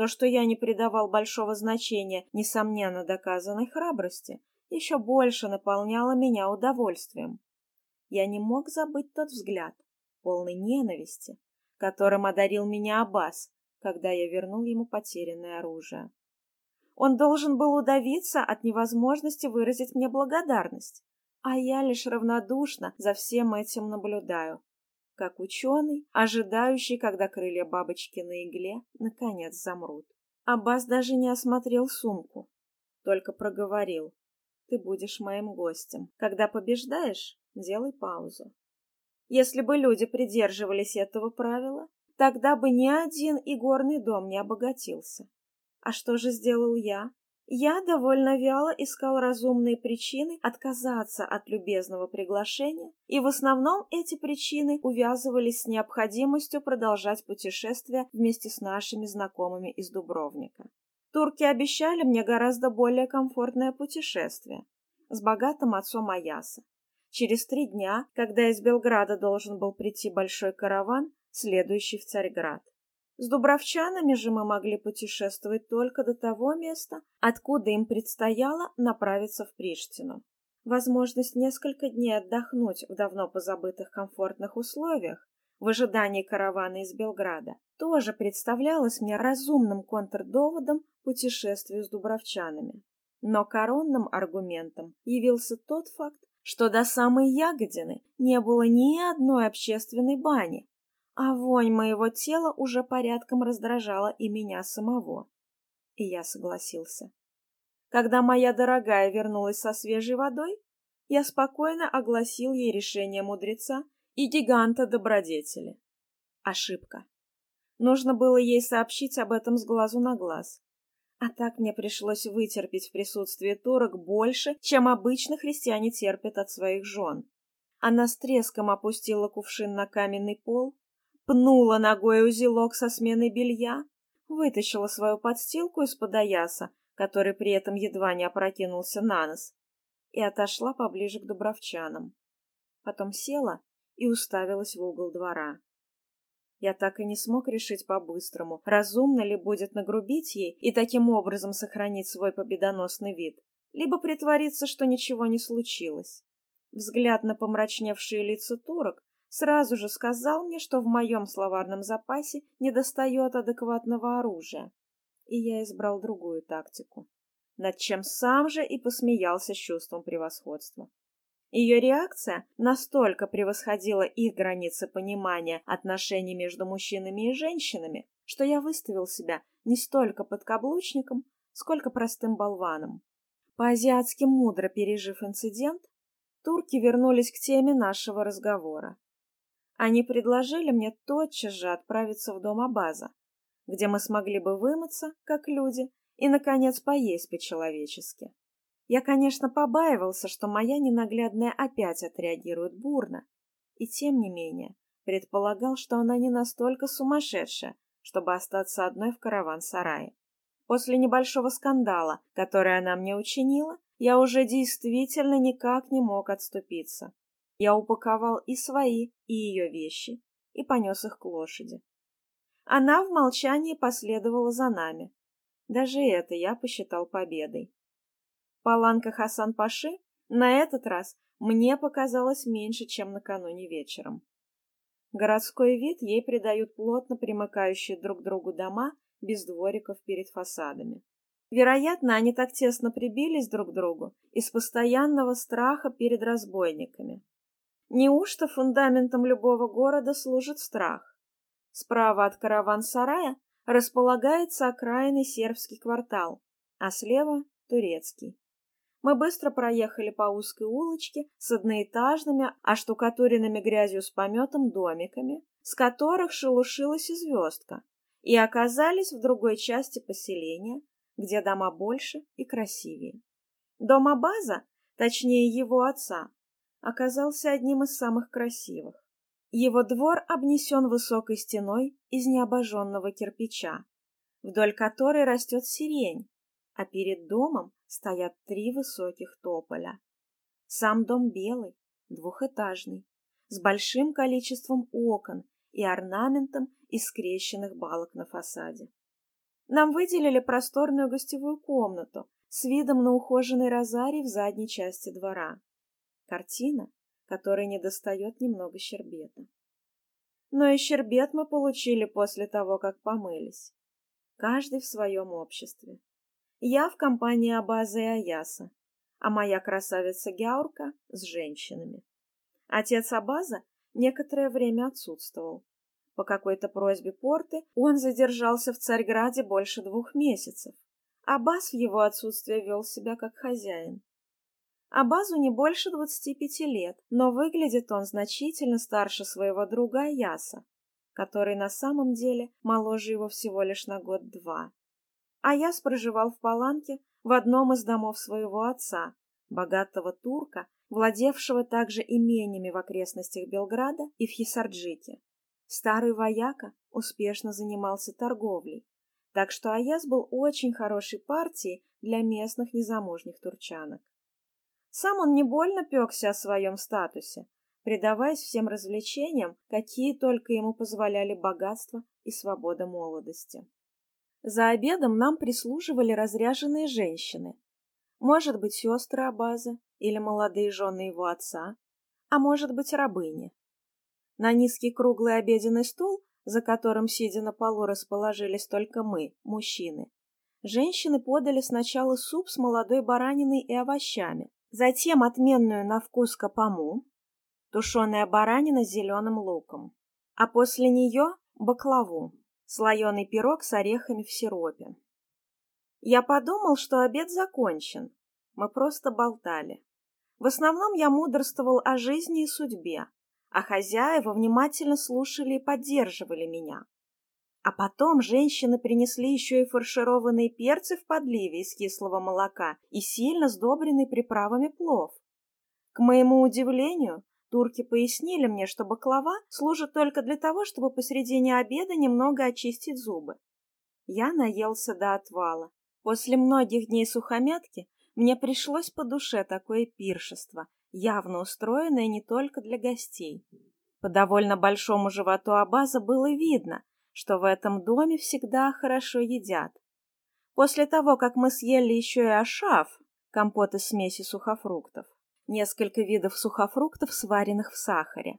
То, что я не придавал большого значения, несомненно, доказанной храбрости, еще больше наполняло меня удовольствием. Я не мог забыть тот взгляд, полный ненависти, которым одарил меня Аббас, когда я вернул ему потерянное оружие. Он должен был удавиться от невозможности выразить мне благодарность, а я лишь равнодушно за всем этим наблюдаю, как ученый, ожидающий, когда крылья бабочки на игле наконец замрут. Аббас даже не осмотрел сумку, только проговорил. «Ты будешь моим гостем. Когда побеждаешь, делай паузу». Если бы люди придерживались этого правила, тогда бы ни один игорный дом не обогатился. А что же сделал я? Я довольно вяло искал разумные причины отказаться от любезного приглашения, и в основном эти причины увязывались с необходимостью продолжать путешествие вместе с нашими знакомыми из Дубровника. Турки обещали мне гораздо более комфортное путешествие с богатым отцом Аяса. Через три дня, когда из Белграда должен был прийти большой караван, следующий в Царьград. С дубровчанами же мы могли путешествовать только до того места, откуда им предстояло направиться в Приштину. Возможность несколько дней отдохнуть в давно позабытых комфортных условиях в ожидании каравана из Белграда тоже представлялась мне разумным контрдоводом путешествию с дубровчанами. Но коронным аргументом явился тот факт, что до самой Ягодины не было ни одной общественной бани, а вонь моего тела уже порядком раздражала и меня самого. И я согласился. Когда моя дорогая вернулась со свежей водой, я спокойно огласил ей решение мудреца и гиганта добродетели. Ошибка. Нужно было ей сообщить об этом с глазу на глаз. А так мне пришлось вытерпеть в присутствии турок больше, чем обычно христиане терпят от своих жен. Она с треском опустила кувшин на каменный пол, пнула ногой узелок со сменой белья, вытащила свою подстилку из-под аяса, который при этом едва не опрокинулся на нос, и отошла поближе к дубровчанам. Потом села и уставилась в угол двора. Я так и не смог решить по-быстрому, разумно ли будет нагрубить ей и таким образом сохранить свой победоносный вид, либо притвориться, что ничего не случилось. Взгляд на помрачневшие лица турок сразу же сказал мне, что в моем словарном запасе недостает адекватного оружия, и я избрал другую тактику, над чем сам же и посмеялся с чувством превосходства. Ее реакция настолько превосходила их границы понимания отношений между мужчинами и женщинами, что я выставил себя не столько подкаблучником, сколько простым болваном. По-азиатски мудро пережив инцидент, турки вернулись к теме нашего разговора. Они предложили мне тотчас же отправиться в дом Абаза, где мы смогли бы вымыться, как люди, и, наконец, поесть по-человечески. Я, конечно, побаивался, что моя ненаглядная опять отреагирует бурно, и, тем не менее, предполагал, что она не настолько сумасшедшая, чтобы остаться одной в караван-сарае. После небольшого скандала, который она мне учинила, я уже действительно никак не мог отступиться. Я упаковал и свои, и ее вещи, и понес их к лошади. Она в молчании последовала за нами. Даже это я посчитал победой. Паланка Хасан-Паши на этот раз мне показалось меньше, чем накануне вечером. Городской вид ей придают плотно примыкающие друг к другу дома без двориков перед фасадами. Вероятно, они так тесно прибились друг к другу из постоянного страха перед разбойниками. Неужто фундаментом любого города служит страх? Справа от караван-сарая располагается окраинный сербский квартал, а слева – турецкий. Мы быстро проехали по узкой улочке с одноэтажными, оштукатуренными а грязью с пометом домиками, с которых шелушилась и звездка, и оказались в другой части поселения, где дома больше и красивее. Дома-база, точнее его отца, оказался одним из самых красивых. Его двор обнесен высокой стеной из необожженного кирпича, вдоль которой растет сирень, а перед домом стоят три высоких тополя. Сам дом белый, двухэтажный, с большим количеством окон и орнаментом из скрещенных балок на фасаде. Нам выделили просторную гостевую комнату с видом на ухоженный розарий в задней части двора. Картина, которой недостает немного щербета. Но и щербет мы получили после того, как помылись. Каждый в своем обществе. Я в компании Абаза и Аяса, а моя красавица Гяурка с женщинами. Отец Абаза некоторое время отсутствовал. По какой-то просьбе порты он задержался в Царьграде больше двух месяцев. Абаз в его отсутствие вел себя как хозяин. Абазу не больше 25 лет, но выглядит он значительно старше своего друга Аяса, который на самом деле моложе его всего лишь на год-два. Аяс проживал в Паланке в одном из домов своего отца, богатого турка, владевшего также имениями в окрестностях Белграда и в Хисарджике. Старый вояка успешно занимался торговлей, так что Аяс был очень хорошей партией для местных незамужних турчанок. Сам он не больно пекся о своем статусе, предаваясь всем развлечениям, какие только ему позволяли богатство и свобода молодости. За обедом нам прислуживали разряженные женщины. Может быть, сестры Абаза или молодые жены его отца, а может быть, рабыни. На низкий круглый обеденный стол, за которым, сидя на полу, расположились только мы, мужчины, женщины подали сначала суп с молодой бараниной и овощами, Затем отменную на вкус капаму, тушеная баранина с зеленым луком, а после нее баклаву, слоеный пирог с орехами в сиропе. Я подумал, что обед закончен. Мы просто болтали. В основном я мудрствовал о жизни и судьбе, а хозяева внимательно слушали и поддерживали меня. А потом женщины принесли еще и фаршированные перцы в подливе из кислого молока и сильно сдобренный приправами плов. К моему удивлению, турки пояснили мне, что баклава служит только для того, чтобы посредине обеда немного очистить зубы. Я наелся до отвала. После многих дней сухомятки мне пришлось по душе такое пиршество, явно устроенное не только для гостей. По довольно большому животу Абаза было видно, что в этом доме всегда хорошо едят. После того, как мы съели еще и ашаф, компот из смеси сухофруктов, несколько видов сухофруктов, сваренных в сахаре,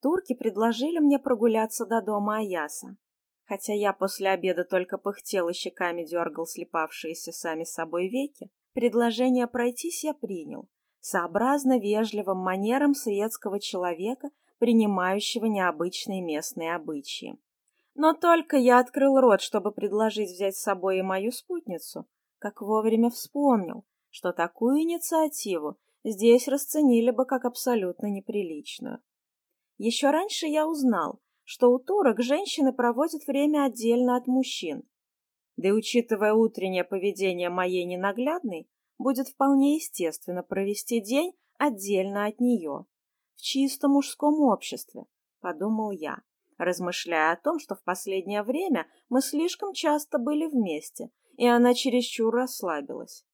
турки предложили мне прогуляться до дома Аяса. Хотя я после обеда только пыхтел и щеками дергал слепавшиеся сами собой веки, предложение пройтись я принял, сообразно вежливым манерам советского человека, принимающего необычные местные обычаи. Но только я открыл рот, чтобы предложить взять с собой и мою спутницу, как вовремя вспомнил, что такую инициативу здесь расценили бы как абсолютно неприличную. Еще раньше я узнал, что у турок женщины проводят время отдельно от мужчин. Да и учитывая утреннее поведение моей ненаглядной, будет вполне естественно провести день отдельно от нее, в чисто мужском обществе, подумал я размышляя о том, что в последнее время мы слишком часто были вместе, и она чересчур расслабилась.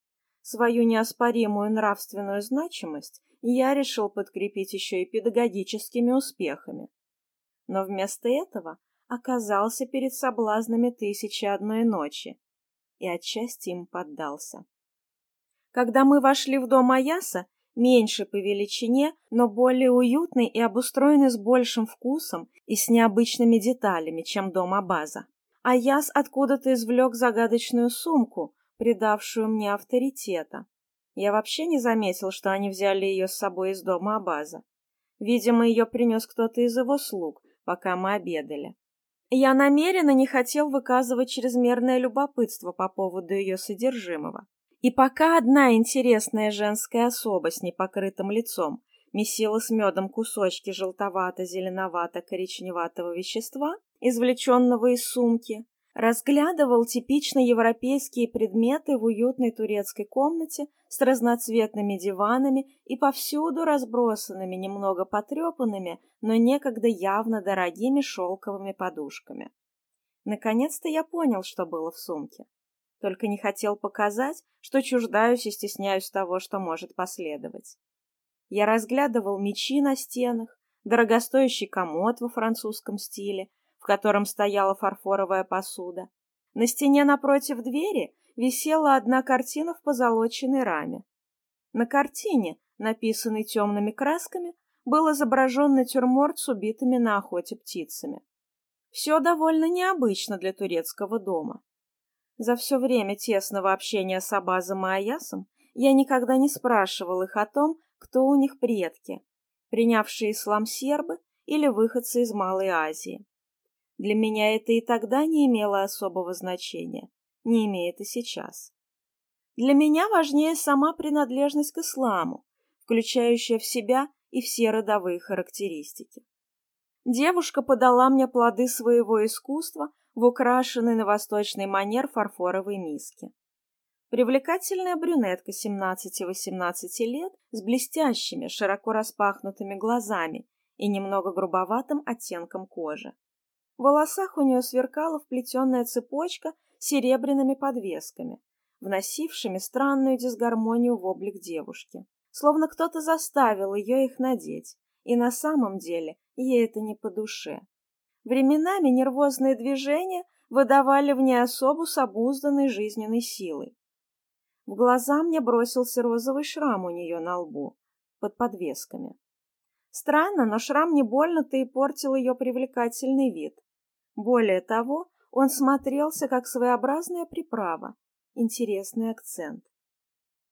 Свою неоспоримую нравственную значимость я решил подкрепить еще и педагогическими успехами. Но вместо этого оказался перед соблазнами тысячи одной ночи и отчасти им поддался. Когда мы вошли в дом Аяса, меньше по величине, но более уютный и обустроенный с большим вкусом и с необычными деталями, чем дом Абаза. А Яс откуда-то извлек загадочную сумку, придавшую мне авторитета. Я вообще не заметил, что они взяли ее с собой из дома Абаза. Видимо, ее принес кто-то из его слуг, пока мы обедали. Я намеренно не хотел выказывать чрезмерное любопытство по поводу ее содержимого. И пока одна интересная женская особа с непокрытым лицом месила с медом кусочки желтовато-зеленовато-коричневатого вещества, извлеченного из сумки, разглядывал типично европейские предметы в уютной турецкой комнате с разноцветными диванами и повсюду разбросанными, немного потрепанными, но некогда явно дорогими шелковыми подушками. Наконец-то я понял, что было в сумке только не хотел показать, что чуждаюсь и стесняюсь того, что может последовать. Я разглядывал мечи на стенах, дорогостоящий комод во французском стиле, в котором стояла фарфоровая посуда. На стене напротив двери висела одна картина в позолоченной раме. На картине, написанной темными красками, был изображен натюрморт с убитыми на охоте птицами. Все довольно необычно для турецкого дома. За все время тесного общения с Абазом и Аясом я никогда не спрашивал их о том, кто у них предки, принявшие ислам сербы или выходцы из Малой Азии. Для меня это и тогда не имело особого значения, не имеет и сейчас. Для меня важнее сама принадлежность к исламу, включающая в себя и все родовые характеристики. Девушка подала мне плоды своего искусства в украшенной на восточный манер фарфоровой миске. Привлекательная брюнетка 17-18 лет с блестящими, широко распахнутыми глазами и немного грубоватым оттенком кожи. В волосах у нее сверкала вплетенная цепочка с серебряными подвесками, вносившими странную дисгармонию в облик девушки. Словно кто-то заставил ее их надеть, и на самом деле ей это не по душе. Временами нервозные движения выдавали в ней особу с обузданной жизненной силой. В глаза мне бросился розовый шрам у нее на лбу, под подвесками. Странно, но шрам не больно-то и портил ее привлекательный вид. Более того, он смотрелся как своеобразная приправа, интересный акцент.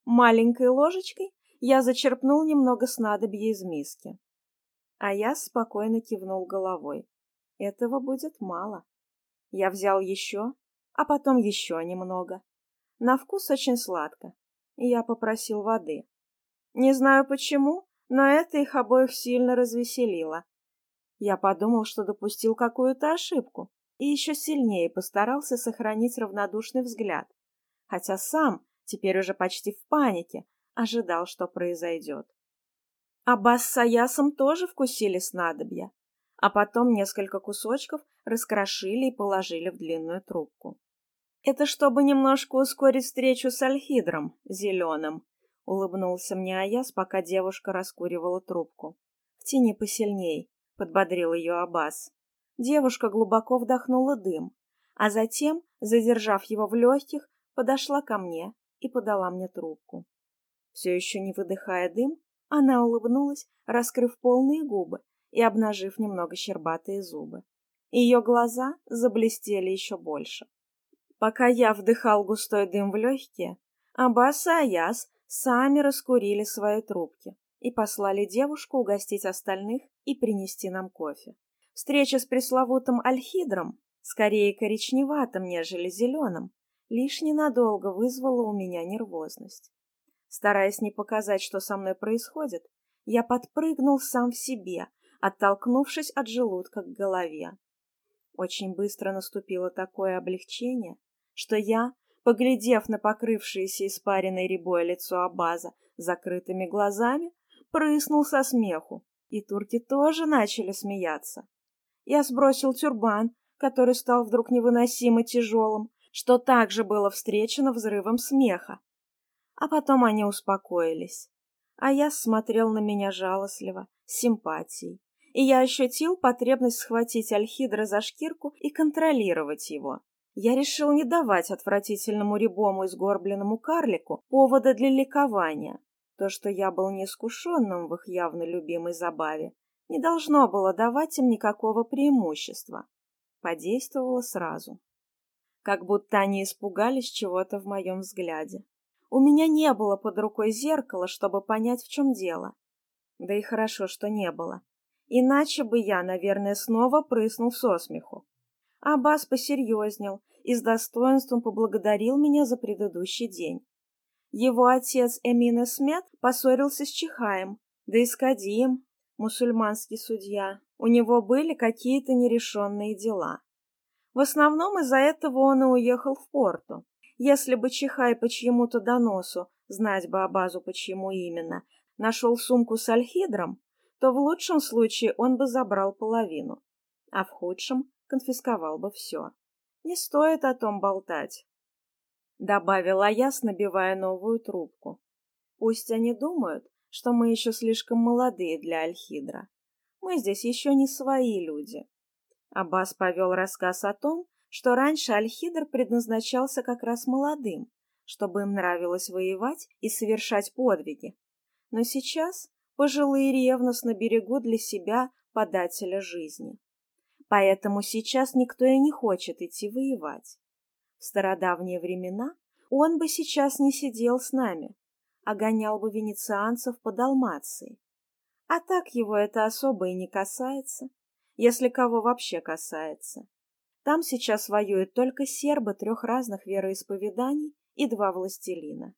Маленькой ложечкой я зачерпнул немного снадобья из миски. А я спокойно кивнул головой этого будет мало. Я взял еще, а потом еще немного. На вкус очень сладко. Я попросил воды. Не знаю почему, но это их обоих сильно развеселило. Я подумал, что допустил какую-то ошибку, и еще сильнее постарался сохранить равнодушный взгляд, хотя сам, теперь уже почти в панике, ожидал, что произойдет. Аббас с Аясом тоже вкусили снадобья, а потом несколько кусочков раскрошили и положили в длинную трубку. «Это чтобы немножко ускорить встречу с альхидром, зеленым», — улыбнулся мне Аяс, пока девушка раскуривала трубку. «Тяни посильней», — подбодрил ее Аббас. Девушка глубоко вдохнула дым, а затем, задержав его в легких, подошла ко мне и подала мне трубку. Все еще не выдыхая дым, она улыбнулась, раскрыв полные губы, и обнажив немного щербатые зубы. Ее глаза заблестели еще больше. Пока я вдыхал густой дым в легкие, Аббас и Аяс сами раскурили свои трубки и послали девушку угостить остальных и принести нам кофе. Встреча с пресловутым альхидром, скорее коричневатым, нежели зеленым, лишь ненадолго вызвала у меня нервозность. Стараясь не показать, что со мной происходит, я подпрыгнул сам в себе, оттолкнувшись от желудка к голове. Очень быстро наступило такое облегчение, что я, поглядев на покрывшееся испаренной рябой лицо Абаза закрытыми глазами, прыснул со смеху, и турки тоже начали смеяться. Я сбросил тюрбан, который стал вдруг невыносимо тяжелым, что также было встречено взрывом смеха. А потом они успокоились, а я смотрел на меня жалостливо, с симпатией и я ощутил потребность схватить Альхидра за шкирку и контролировать его. Я решил не давать отвратительному рябому и сгорбленному карлику повода для ликования. То, что я был неискушенным в их явно любимой забаве, не должно было давать им никакого преимущества. Подействовало сразу. Как будто они испугались чего-то в моем взгляде. У меня не было под рукой зеркала, чтобы понять, в чем дело. Да и хорошо, что не было иначе бы я, наверное, снова прыснул со смеху. Аббас посерьезнел и с достоинством поблагодарил меня за предыдущий день. Его отец Эмина Смет поссорился с Чихаем, да и с Кадием, мусульманский судья. У него были какие-то нерешенные дела. В основном из-за этого он и уехал в порту. Если бы Чихай по чьему-то доносу, знать бы Абазу почему именно, нашел сумку с альхидром, то в лучшем случае он бы забрал половину, а в худшем конфисковал бы все. Не стоит о том болтать. Добавила я, набивая новую трубку. Пусть они думают, что мы еще слишком молодые для Альхидра. Мы здесь еще не свои люди. Аббас повел рассказ о том, что раньше Альхидр предназначался как раз молодым, чтобы им нравилось воевать и совершать подвиги. Но сейчас пожилые на берегу для себя подателя жизни. Поэтому сейчас никто и не хочет идти воевать. В стародавние времена он бы сейчас не сидел с нами, а гонял бы венецианцев по Далмации. А так его это особо и не касается, если кого вообще касается. Там сейчас воюют только сербы трех разных вероисповеданий и два властелина.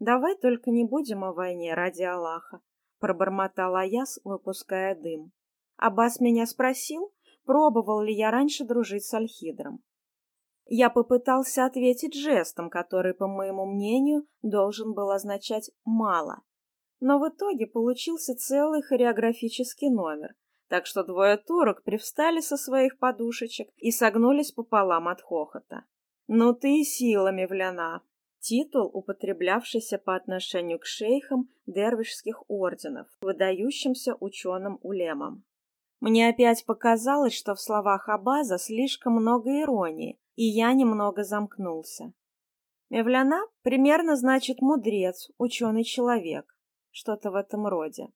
Давай только не будем о войне ради Аллаха, Пробормотала Аяс, выпуская дым. Абас меня спросил, пробовал ли я раньше дружить с Альхидром. Я попытался ответить жестом, который, по моему мнению, должен был означать «мало». Но в итоге получился целый хореографический номер, так что двое турок привстали со своих подушечек и согнулись пополам от хохота. «Ну ты и сила, Мевляна!» титул, употреблявшийся по отношению к шейхам дервишских орденов, выдающимся ученым-улемам. Мне опять показалось, что в словах Абаза слишком много иронии, и я немного замкнулся. Мевляна примерно значит «мудрец», «ученый человек», что-то в этом роде.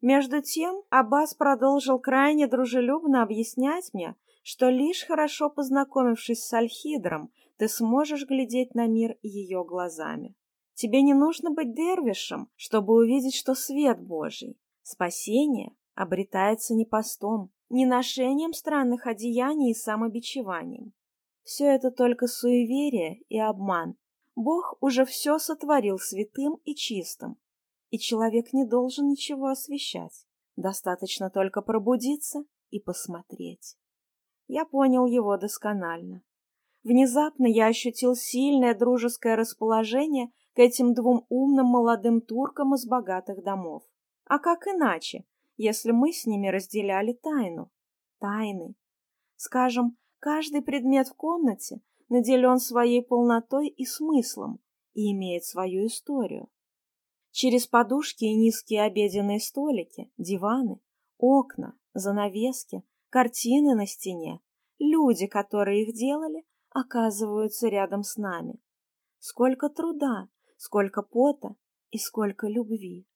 Между тем Абаз продолжил крайне дружелюбно объяснять мне, что лишь хорошо познакомившись с Альхидром, ты сможешь глядеть на мир ее глазами. Тебе не нужно быть дервишем, чтобы увидеть, что свет Божий, спасение, обретается не постом, не ношением странных одеяний и самобичеванием. Все это только суеверие и обман. Бог уже все сотворил святым и чистым, и человек не должен ничего освещать. Достаточно только пробудиться и посмотреть. Я понял его досконально. Внезапно я ощутил сильное дружеское расположение к этим двум умным молодым туркам из богатых домов. А как иначе, если мы с ними разделяли тайну? Тайны. Скажем, каждый предмет в комнате наделен своей полнотой и смыслом и имеет свою историю. Через подушки и низкие обеденные столики, диваны, окна, занавески, картины на стене, люди, которые их делали, оказываются рядом с нами. Сколько труда, сколько пота и сколько любви.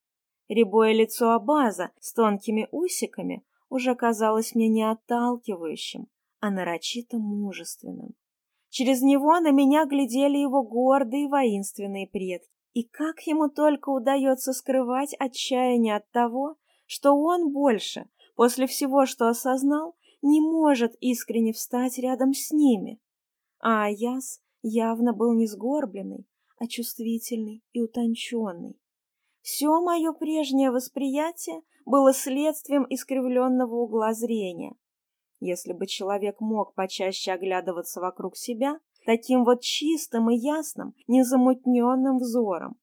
Рябое лицо Абаза с тонкими усиками уже казалось мне не отталкивающим, а нарочито мужественным. Через него на меня глядели его гордые воинственные предки. И как ему только удается скрывать отчаяние от того, что он больше, после всего, что осознал, не может искренне встать рядом с ними, а Аяс явно был не сгорбленный, а чувствительный и утонченный. Все мое прежнее восприятие было следствием искривленного угла зрения. Если бы человек мог почаще оглядываться вокруг себя, таким вот чистым и ясным, незамутненным взором.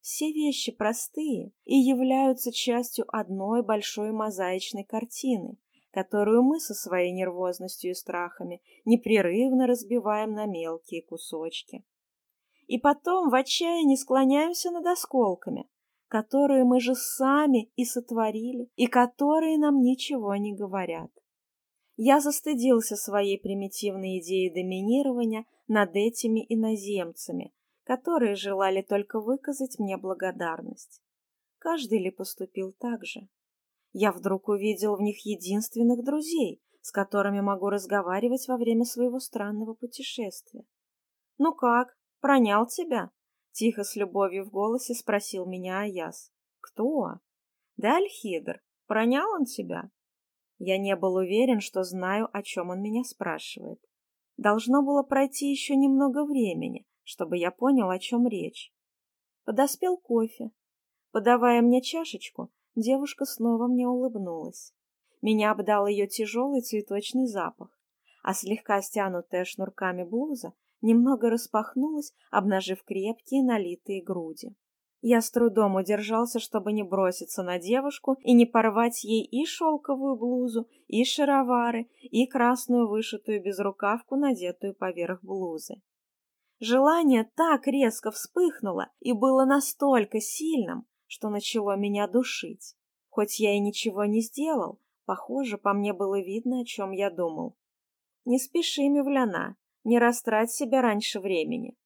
Все вещи простые и являются частью одной большой мозаичной картины, которую мы со своей нервозностью и страхами непрерывно разбиваем на мелкие кусочки. И потом в отчаянии склоняемся над осколками, которые мы же сами и сотворили, и которые нам ничего не говорят. Я застыдился своей примитивной идеей доминирования над этими иноземцами, которые желали только выказать мне благодарность. Каждый ли поступил так же? я вдруг увидел в них единственных друзей, с которыми могу разговаривать во время своего странного путешествия. «Ну как, пронял тебя?» — тихо с любовью в голосе спросил меня Аяс. «Кто?» «Да, Альхидр. Пронял он тебя?» Я не был уверен, что знаю, о чем он меня спрашивает. Должно было пройти еще немного времени, чтобы я понял, о чем речь. Подоспел кофе. Подавая мне чашечку, девушка снова мне улыбнулась. Меня обдал ее тяжелый цветочный запах, а слегка стянутая шнурками блуза немного распахнулась, обнажив крепкие налитые груди. Я с трудом удержался, чтобы не броситься на девушку и не порвать ей и шелковую блузу, и шаровары, и красную вышитую безрукавку, надетую поверх блузы. Желание так резко вспыхнуло и было настолько сильным, что начало меня душить. Хоть я и ничего не сделал, похоже, по мне было видно, о чем я думал. Не спеши, Мивляна, не растрать себя раньше времени.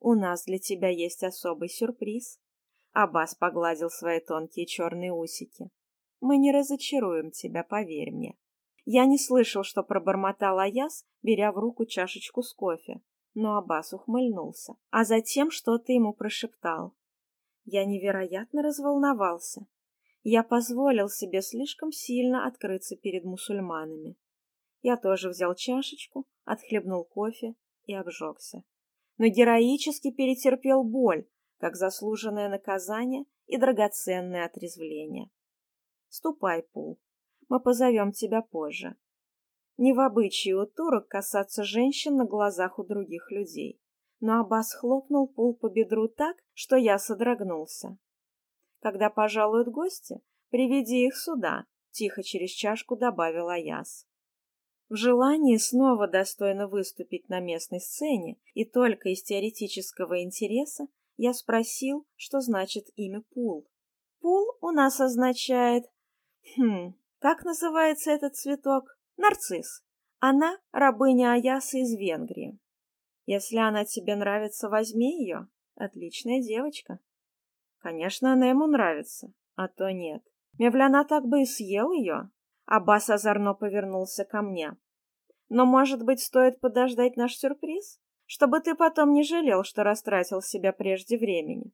У нас для тебя есть особый сюрприз. Абас погладил свои тонкие черные усики. Мы не разочаруем тебя, поверь мне. Я не слышал, что пробормотал Аяс, беря в руку чашечку с кофе. Но Аббас ухмыльнулся, а затем что-то ему прошептал. Я невероятно разволновался. Я позволил себе слишком сильно открыться перед мусульманами. Я тоже взял чашечку, отхлебнул кофе и обжегся. Но героически перетерпел боль, как заслуженное наказание и драгоценное отрезвление. Ступай, Пул, мы позовем тебя позже. Не в обычае у турок касаться женщин на глазах у других людей но Аббас хлопнул пол по бедру так, что я содрогнулся. «Когда пожалуют гости, приведи их сюда», — тихо через чашку добавила Яс. В желании снова достойно выступить на местной сцене и только из теоретического интереса я спросил, что значит имя Пул. Пул у нас означает... Хм, как называется этот цветок? Нарцисс. Она рабыня Аяса из Венгрии. Если она тебе нравится, возьми ее. Отличная девочка. Конечно, она ему нравится, а то нет. Мевляна так бы и съел ее. Аббас озорно повернулся ко мне. Но, может быть, стоит подождать наш сюрприз? Чтобы ты потом не жалел, что растратил себя прежде времени.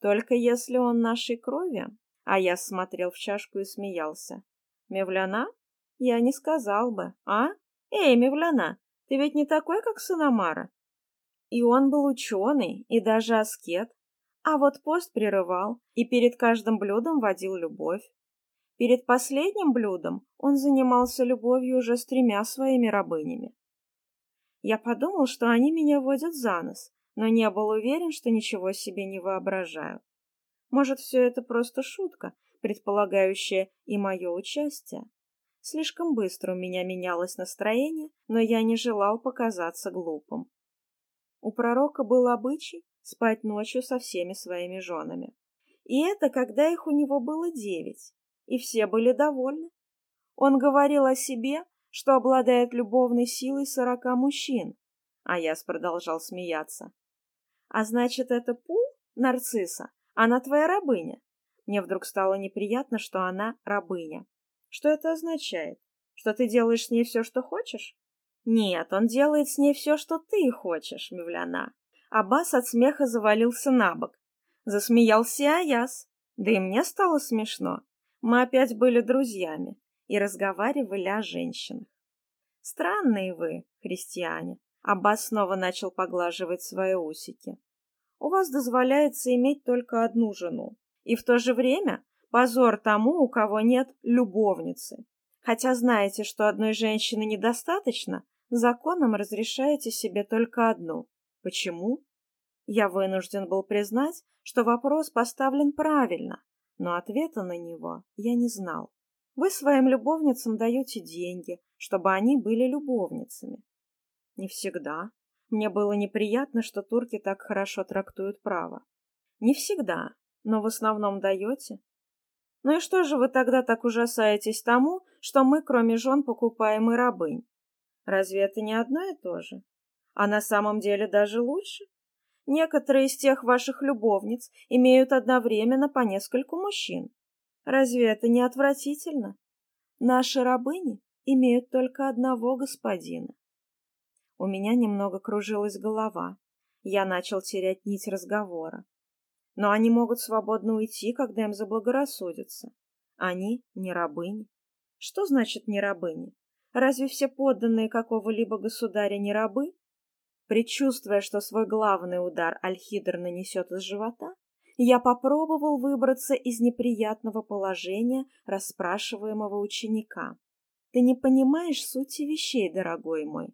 Только если он нашей крови, а я смотрел в чашку и смеялся. Мевляна? Я не сказал бы, а? Эй, Мевляна, ты ведь не такой, как Сунамара. И он был ученый и даже аскет, а вот пост прерывал и перед каждым блюдом водил любовь. Перед последним блюдом он занимался любовью уже с тремя своими рабынями. Я подумал, что они меня водят за нос, но не был уверен, что ничего себе не воображаю. Может, все это просто шутка, предполагающая и мое участие. Слишком быстро у меня менялось настроение, но я не желал показаться глупым. У пророка был обычай спать ночью со всеми своими женами. И это когда их у него было девять, и все были довольны. Он говорил о себе, что обладает любовной силой сорока мужчин, а я продолжал смеяться. «А значит, это Пул, нарцисса? Она твоя рабыня?» Мне вдруг стало неприятно, что она рабыня. Что это означает? Что ты делаешь с ней все, что хочешь? Нет, он делает с ней все, что ты хочешь, Мивляна. Абас от смеха завалился на бок. Засмеялся и Аяс. Да и мне стало смешно. Мы опять были друзьями и разговаривали о женщинах. Странные вы, христиане. Аббас снова начал поглаживать свои усики. У вас дозволяется иметь только одну жену. И в то же время позор тому, у кого нет любовницы. Хотя знаете, что одной женщины недостаточно, законом разрешаете себе только одну. Почему? Я вынужден был признать, что вопрос поставлен правильно, но ответа на него я не знал. Вы своим любовницам даете деньги, чтобы они были любовницами. Не всегда. Мне было неприятно, что турки так хорошо трактуют право. Не всегда, но в основном даете, Ну и что же вы тогда так ужасаетесь тому, что мы, кроме жен, покупаем и рабынь? Разве это не одно и то же? А на самом деле даже лучше. Некоторые из тех ваших любовниц имеют одновременно по нескольку мужчин. Разве это не отвратительно? Наши рабыни имеют только одного господина. У меня немного кружилась голова. Я начал терять нить разговора. но они могут свободно уйти, когда им заблагорассудится. Они не рабыни. Что значит не рабыни? Разве все подданные какого-либо государя не рабы? Предчувствуя, что свой главный удар Альхидр нанесет из живота, я попробовал выбраться из неприятного положения расспрашиваемого ученика. Ты не понимаешь сути вещей, дорогой мой.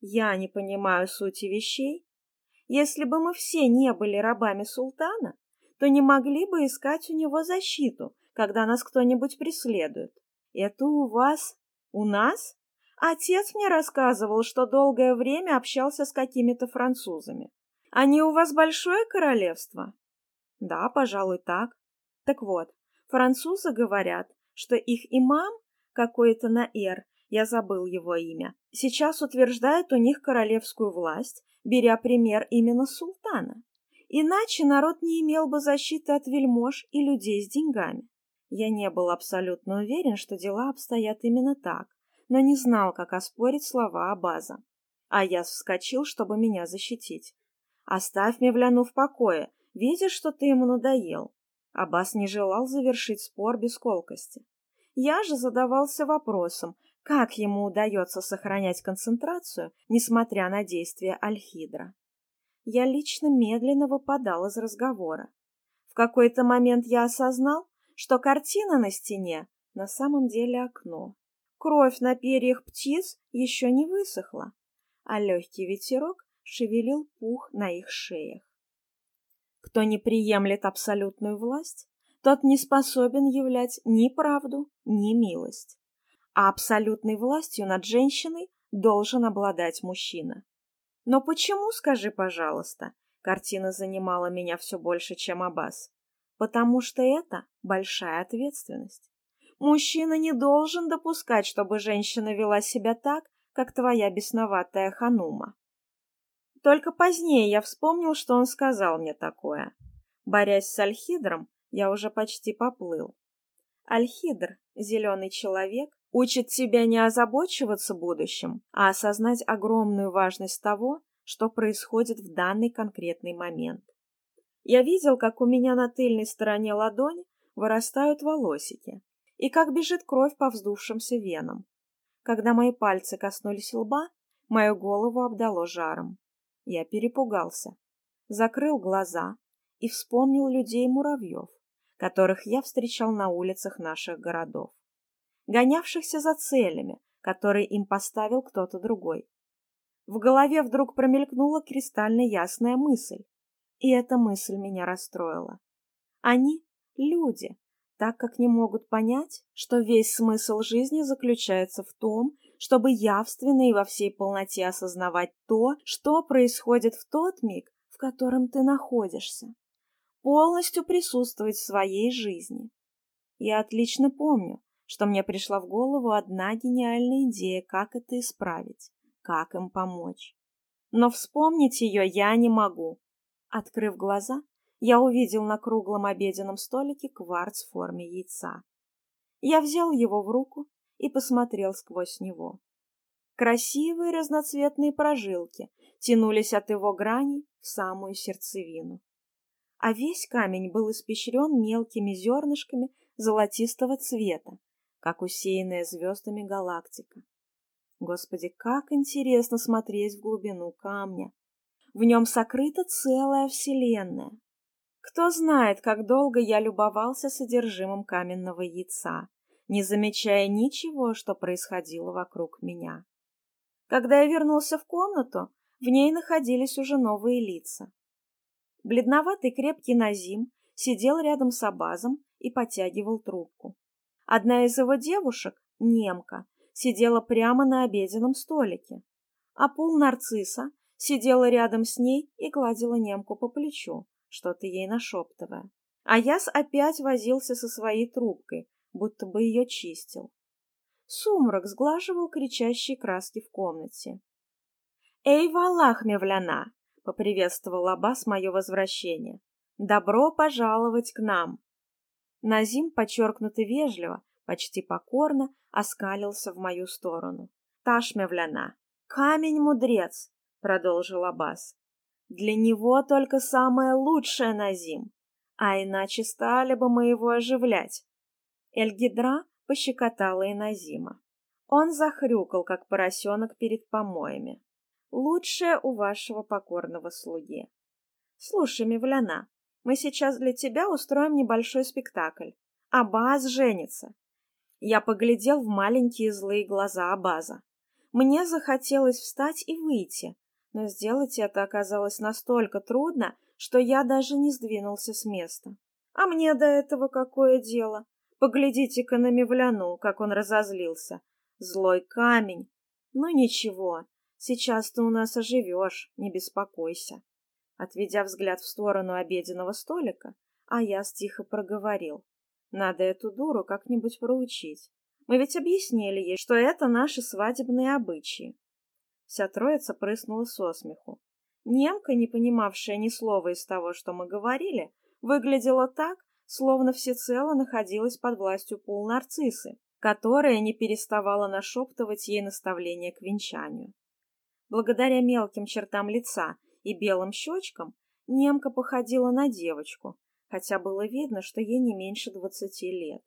Я не понимаю сути вещей, если бы мы все не были рабами султана, то не могли бы искать у него защиту, когда нас кто-нибудь преследует. Это у вас? У нас? Отец мне рассказывал, что долгое время общался с какими-то французами. Они у вас большое королевство? Да, пожалуй, так. Так вот, французы говорят, что их имам, какой-то на «р», я забыл его имя, сейчас утверждает у них королевскую власть, беря пример именно султана. Иначе народ не имел бы защиты от вельмож и людей с деньгами. Я не был абсолютно уверен, что дела обстоят именно так, но не знал, как оспорить слова Абаза. А я вскочил, чтобы меня защитить. «Оставь Мевляну в покое. Видишь, что ты ему надоел?» Абаз не желал завершить спор без колкости. Я же задавался вопросом, как ему удается сохранять концентрацию, несмотря на действия Альхидра. Я лично медленно выпадал из разговора. В какой-то момент я осознал, что картина на стене на самом деле окно. Кровь на перьях птиц еще не высохла, а легкий ветерок шевелил пух на их шеях. Кто не приемлет абсолютную власть, тот не способен являть ни правду, ни милость а абсолютной властью над женщиной должен обладать мужчина. Но почему, скажи, пожалуйста, картина занимала меня все больше, чем Аббас? Потому что это большая ответственность. Мужчина не должен допускать, чтобы женщина вела себя так, как твоя бесноватая ханума. Только позднее я вспомнил, что он сказал мне такое. Борясь с Альхидром, я уже почти поплыл. Альхидр – зеленый человек, Учит тебя не озабочиваться будущим, а осознать огромную важность того, что происходит в данный конкретный момент. Я видел, как у меня на тыльной стороне ладони вырастают волосики и как бежит кровь по вздувшимся венам. Когда мои пальцы коснулись лба, мою голову обдало жаром. Я перепугался, закрыл глаза и вспомнил людей-муравьев, которых я встречал на улицах наших городов гонявшихся за целями, которые им поставил кто-то другой. В голове вдруг промелькнула кристально ясная мысль, и эта мысль меня расстроила. Они — люди, так как не могут понять, что весь смысл жизни заключается в том, чтобы явственно и во всей полноте осознавать то, что происходит в тот миг, в котором ты находишься. Полностью присутствовать в своей жизни. Я отлично помню, что мне пришла в голову одна гениальная идея, как это исправить, как им помочь. Но вспомнить ее я не могу. Открыв глаза, я увидел на круглом обеденном столике кварц в форме яйца. Я взял его в руку и посмотрел сквозь него. Красивые разноцветные прожилки тянулись от его грани в самую сердцевину. А весь камень был испещрен мелкими зернышками золотистого цвета, как усеянная звездами галактика. Господи, как интересно смотреть в глубину камня. В нем сокрыта целая вселенная. Кто знает, как долго я любовался содержимым каменного яйца, не замечая ничего, что происходило вокруг меня. Когда я вернулся в комнату, в ней находились уже новые лица. Бледноватый крепкий Назим сидел рядом с Абазом и потягивал трубку. Одна из его девушек, немка, сидела прямо на обеденном столике, а пол нарцисса сидела рядом с ней и гладила немку по плечу, что-то ей нашептывая. А Яс опять возился со своей трубкой, будто бы ее чистил. Сумрак сглаживал кричащие краски в комнате. «Эй, валах, мевляна!» — поприветствовал Аббас мое возвращение. «Добро пожаловать к нам!» Назим подчеркнуто вежливо, почти покорно оскалился в мою сторону. вляна, Камень-мудрец, продолжил Аббас. Для него только самое лучшее Назим, а иначе стали бы мы его оживлять. Эльгидра пощекотала и Назима. Он захрюкал, как поросенок перед помоями. Лучшее у вашего покорного слуги. Слушай, Мевляна, мы сейчас для тебя устроим небольшой спектакль. Абаз женится. Я поглядел в маленькие злые глаза Абаза. Мне захотелось встать и выйти, но сделать это оказалось настолько трудно, что я даже не сдвинулся с места. А мне до этого какое дело? Поглядите-ка на Мевляну, как он разозлился. Злой камень. Ну ничего, сейчас ты у нас оживешь, не беспокойся отведя взгляд в сторону обеденного столика, а я тихо проговорил. Надо эту дуру как-нибудь проучить. Мы ведь объяснили ей, что это наши свадебные обычаи. Вся троица прыснула со смеху. Немка, не понимавшая ни слова из того, что мы говорили, выглядела так, словно всецело находилась под властью полнарциссы, которая не переставала нашептывать ей наставления к венчанию. Благодаря мелким чертам лица и белым щечкам, немка походила на девочку, хотя было видно, что ей не меньше двадцати лет.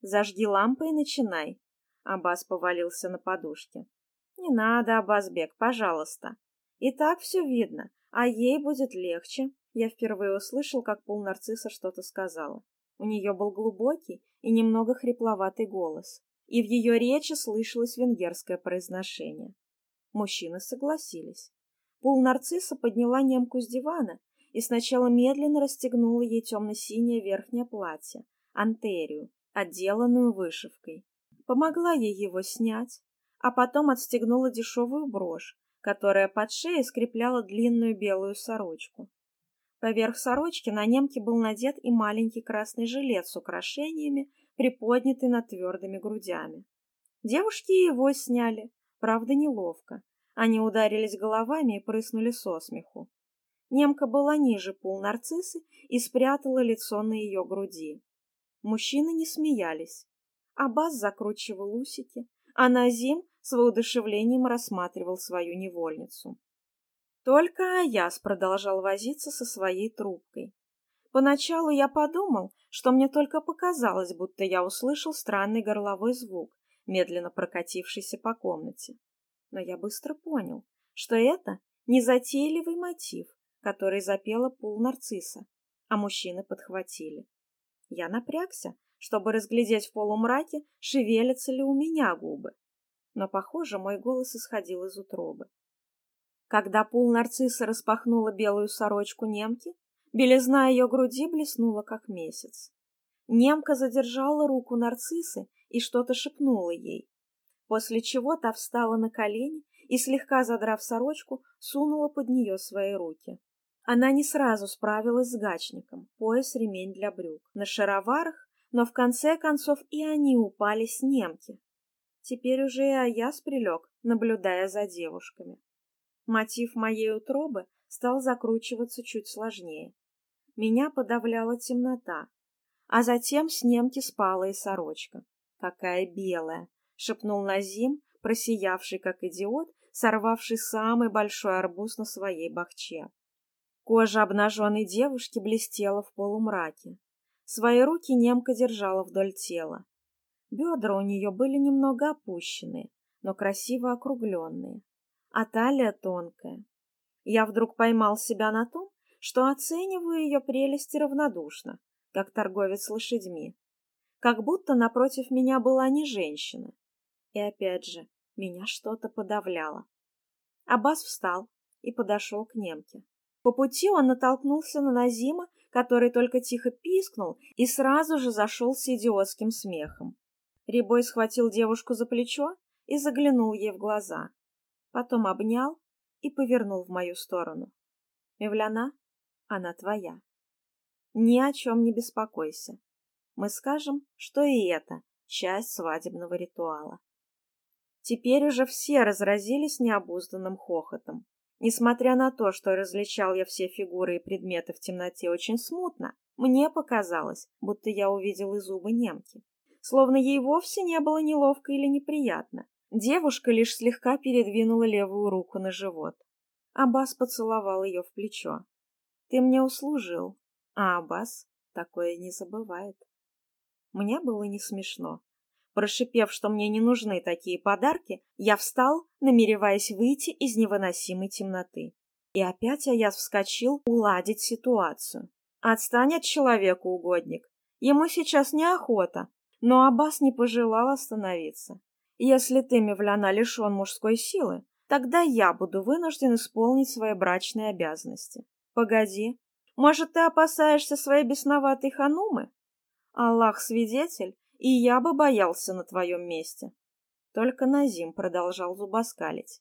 «Зажги лампы и начинай», — Абаз повалился на подушке. «Не надо, Абазбек, пожалуйста. И так все видно, а ей будет легче». Я впервые услышал, как пол что-то сказала. У нее был глубокий и немного хрипловатый голос, и в ее речи слышалось венгерское произношение. Мужчины согласились. Пол нарцисса подняла немку с дивана и сначала медленно расстегнула ей темно-синее верхнее платье, антерию, отделанную вышивкой. Помогла ей его снять, а потом отстегнула дешевую брошь, которая под шеей скрепляла длинную белую сорочку. Поверх сорочки на немке был надет и маленький красный жилет с украшениями, приподнятый над твердыми грудями. Девушки его сняли, правда, неловко, они ударились головами и прыснули со смеху. Немка была ниже пол нарциссы и спрятала лицо на ее груди. Мужчины не смеялись. Абаз закручивал усики, а Назим с воодушевлением рассматривал свою невольницу. Только Аяс продолжал возиться со своей трубкой. Поначалу я подумал, что мне только показалось, будто я услышал странный горловой звук, медленно прокатившийся по комнате но я быстро понял, что это незатейливый мотив, который запела пул нарцисса, а мужчины подхватили. Я напрягся, чтобы разглядеть в полумраке, шевелятся ли у меня губы. Но, похоже, мой голос исходил из утробы. Когда пул нарцисса распахнула белую сорочку немки, белизна ее груди блеснула, как месяц. Немка задержала руку нарциссы и что-то шепнула ей, после чего та встала на колени и, слегка задрав сорочку, сунула под нее свои руки. Она не сразу справилась с гачником, пояс, ремень для брюк, на шароварах, но в конце концов и они упали с немки. Теперь уже и Аяс прилег, наблюдая за девушками. Мотив моей утробы стал закручиваться чуть сложнее. Меня подавляла темнота, а затем с немки спала и сорочка. Какая белая, шепнул Назим, просиявший как идиот, сорвавший самый большой арбуз на своей бахче. Кожа обнаженной девушки блестела в полумраке. Свои руки немка держала вдоль тела. Бедра у нее были немного опущены, но красиво округленные, а талия тонкая. Я вдруг поймал себя на том, что оцениваю ее прелести равнодушно, как торговец лошадьми. Как будто напротив меня была не женщина, и опять же, меня что-то подавляло. Аббас встал и подошел к немке. По пути он натолкнулся на Назима, который только тихо пискнул и сразу же зашел с идиотским смехом. Рябой схватил девушку за плечо и заглянул ей в глаза. Потом обнял и повернул в мою сторону. «Мевляна, она твоя. Ни о чем не беспокойся. Мы скажем, что и это часть свадебного ритуала». Теперь уже все разразились необузданным хохотом. Несмотря на то, что различал я все фигуры и предметы в темноте очень смутно, мне показалось, будто я увидел и зубы немки. Словно ей вовсе не было неловко или неприятно. Девушка лишь слегка передвинула левую руку на живот. Аббас поцеловал ее в плечо. «Ты мне услужил, а Аббас такое не забывает». Мне было не смешно. Прошипев, что мне не нужны такие подарки, я встал, намереваясь выйти из невыносимой темноты. И опять Аяс вскочил уладить ситуацию. Отстань от человека, угодник. Ему сейчас неохота, но Аббас не пожелал остановиться. Если ты, Мевляна, лишен мужской силы, тогда я буду вынужден исполнить свои брачные обязанности. Погоди, может, ты опасаешься своей бесноватой ханумы? Аллах свидетель, и я бы боялся на твоем месте. Только Назим продолжал зубоскалить.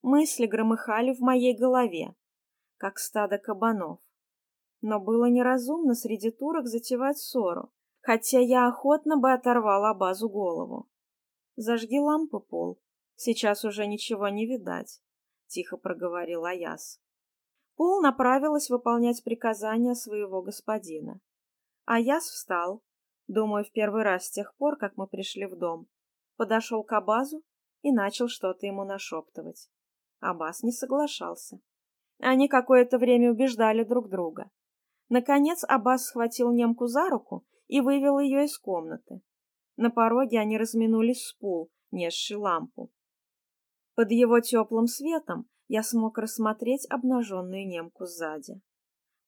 Мысли громыхали в моей голове, как стадо кабанов. Но было неразумно среди турок затевать ссору, хотя я охотно бы оторвала базу голову. «Зажги лампы, Пол, сейчас уже ничего не видать», — тихо проговорил Аяс. Пол направилась выполнять приказания своего господина. Аяс встал, думаю, в первый раз с тех пор, как мы пришли в дом. Подошел к Абазу и начал что-то ему нашептывать. Абаз не соглашался. Они какое-то время убеждали друг друга. Наконец Абаз схватил немку за руку и вывел ее из комнаты. На пороге они разминулись с пул, несший лампу. Под его теплым светом я смог рассмотреть обнаженную немку сзади.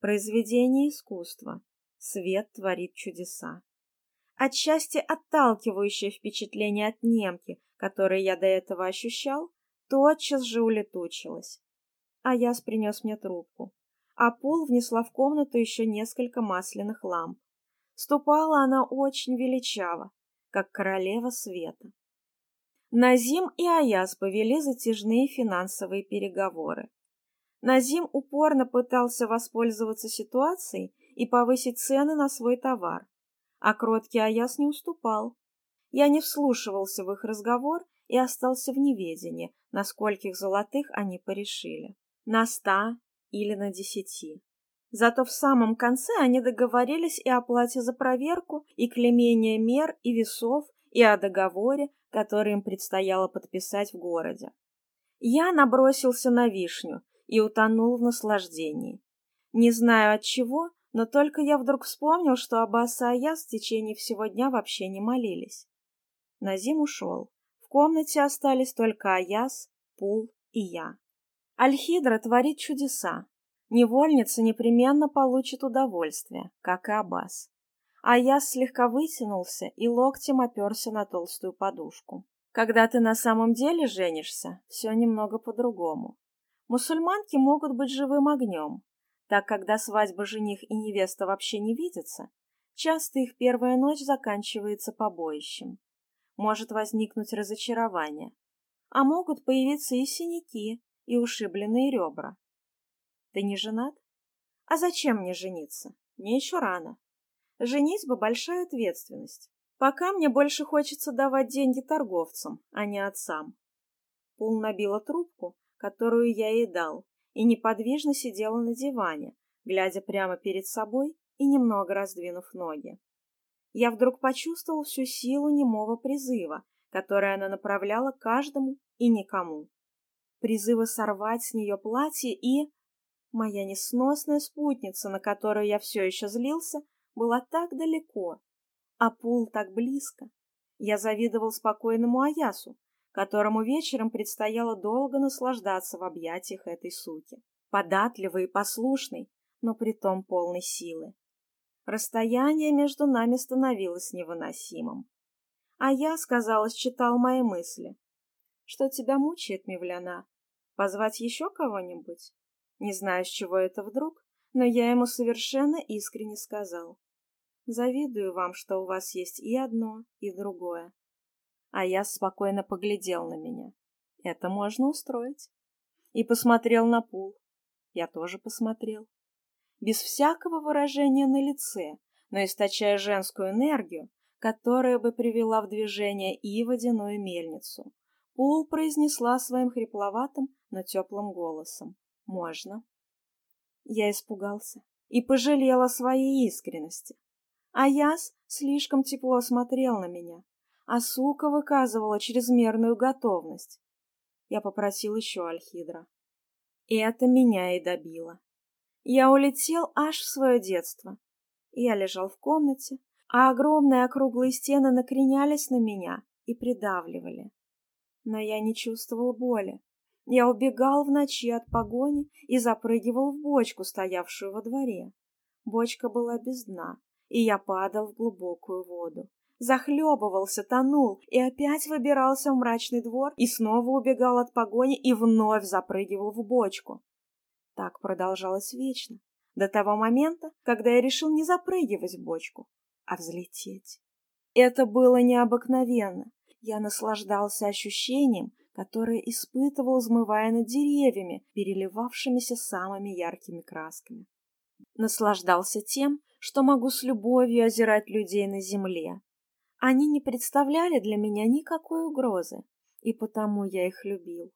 Произведение искусства. Свет творит чудеса. Отчасти отталкивающее впечатление от немки, которое я до этого ощущал, тотчас же улетучилось. А я принес мне трубку. А Пол внесла в комнату еще несколько масляных ламп. Ступала она очень величаво, как королева света. Назим и Аяс повели затяжные финансовые переговоры. Назим упорно пытался воспользоваться ситуацией и повысить цены на свой товар, а кроткий Аяс не уступал. Я не вслушивался в их разговор и остался в неведении, на скольких золотых они порешили. На ста или на десяти. Зато в самом конце они договорились и о плате за проверку, и клемение мер, и весов, и о договоре, который им предстояло подписать в городе. Я набросился на вишню и утонул в наслаждении. Не знаю от чего, но только я вдруг вспомнил, что Аббас и Аяс в течение всего дня вообще не молились. Назим ушел. В комнате остались только Аяс, Пул и я. Альхидра творит чудеса. Невольница непременно получит удовольствие, как и Аббас. Аяс слегка вытянулся и локтем оперся на толстую подушку. Когда ты на самом деле женишься, все немного по-другому. Мусульманки могут быть живым огнем, так как до свадьбы жених и невеста вообще не видятся, часто их первая ночь заканчивается побоищем. Может возникнуть разочарование, а могут появиться и синяки, и ушибленные ребра. Ты не женат? А зачем мне жениться? Мне еще рано. Женитьба – большая ответственность. Пока мне больше хочется давать деньги торговцам, а не отцам. Пул набила трубку, которую я ей дал, и неподвижно сидела на диване, глядя прямо перед собой и немного раздвинув ноги. Я вдруг почувствовал всю силу немого призыва, который она направляла каждому и никому. Призывы сорвать с нее платье и... Моя несносная спутница, на которую я все еще злился, была так далеко, а Пул так близко. Я завидовал спокойному Аясу, которому вечером предстояло долго наслаждаться в объятиях этой суки, податливой и послушной, но при том полной силы. Расстояние между нами становилось невыносимым. А я, сказалось, читал мои мысли. Что тебя мучает, Мивляна? Позвать еще кого-нибудь? Не знаю, с чего это вдруг, но я ему совершенно искренне сказал. Завидую вам, что у вас есть и одно, и другое а я спокойно поглядел на меня. Это можно устроить. И посмотрел на Пул. Я тоже посмотрел. Без всякого выражения на лице, но источая женскую энергию, которая бы привела в движение и водяную мельницу. Пул произнесла своим хрипловатым, но теплым голосом. «Можно». Я испугался и пожалела своей искренности. А яс слишком тепло смотрел на меня, а сука выказывала чрезмерную готовность. Я попросил еще Альхидра. И это меня и добило. Я улетел аж в свое детство. Я лежал в комнате, а огромные округлые стены накренялись на меня и придавливали. Но я не чувствовал боли. Я убегал в ночи от погони и запрыгивал в бочку, стоявшую во дворе. Бочка была без дна, и я падал в глубокую воду захлебывался, тонул и опять выбирался в мрачный двор и снова убегал от погони и вновь запрыгивал в бочку. Так продолжалось вечно, до того момента, когда я решил не запрыгивать в бочку, а взлететь. Это было необыкновенно. Я наслаждался ощущением, которое испытывал, взмывая над деревьями, переливавшимися самыми яркими красками. Наслаждался тем, что могу с любовью озирать людей на земле, они не представляли для меня никакой угрозы, и потому я их любил.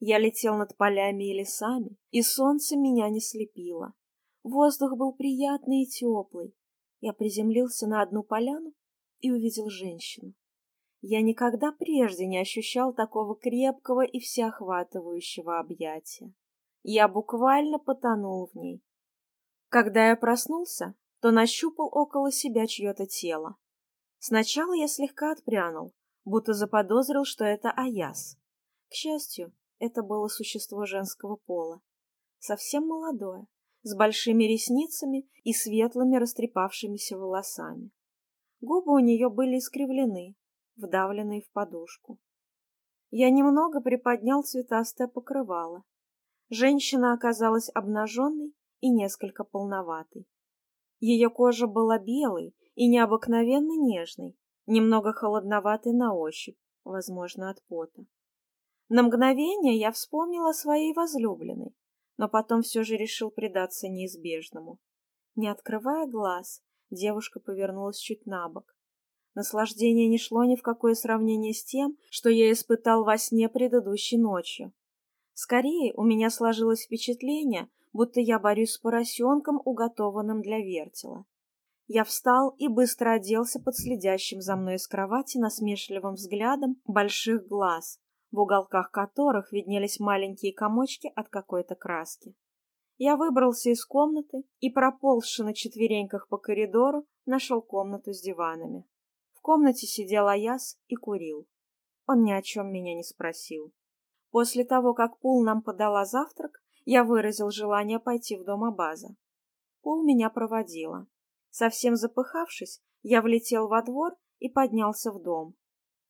Я летел над полями и лесами, и солнце меня не слепило. Воздух был приятный и теплый. Я приземлился на одну поляну и увидел женщину. Я никогда прежде не ощущал такого крепкого и всеохватывающего объятия. Я буквально потонул в ней. Когда я проснулся, то нащупал около себя чье-то тело. Сначала я слегка отпрянул, будто заподозрил, что это Аяс. К счастью, это было существо женского пола. Совсем молодое, с большими ресницами и светлыми растрепавшимися волосами. Губы у нее были искривлены, вдавленные в подушку. Я немного приподнял цветастое покрывало. Женщина оказалась обнаженной и несколько полноватой. Ее кожа была белой, и необыкновенно нежный, немного холодноватый на ощупь, возможно, от пота. На мгновение я вспомнила своей возлюбленной, но потом все же решил предаться неизбежному. Не открывая глаз, девушка повернулась чуть на бок. Наслаждение не шло ни в какое сравнение с тем, что я испытал во сне предыдущей ночью. Скорее, у меня сложилось впечатление, будто я борюсь с поросенком, уготованным для вертела. Я встал и быстро оделся под следящим за мной из кровати насмешливым взглядом больших глаз, в уголках которых виднелись маленькие комочки от какой-то краски. Я выбрался из комнаты и, проползши на четвереньках по коридору, нашел комнату с диванами. В комнате сидел Аяс и курил. Он ни о чем меня не спросил. После того, как Пул нам подала завтрак, я выразил желание пойти в дом Абаза. Пул меня проводила. Совсем запыхавшись, я влетел во двор и поднялся в дом.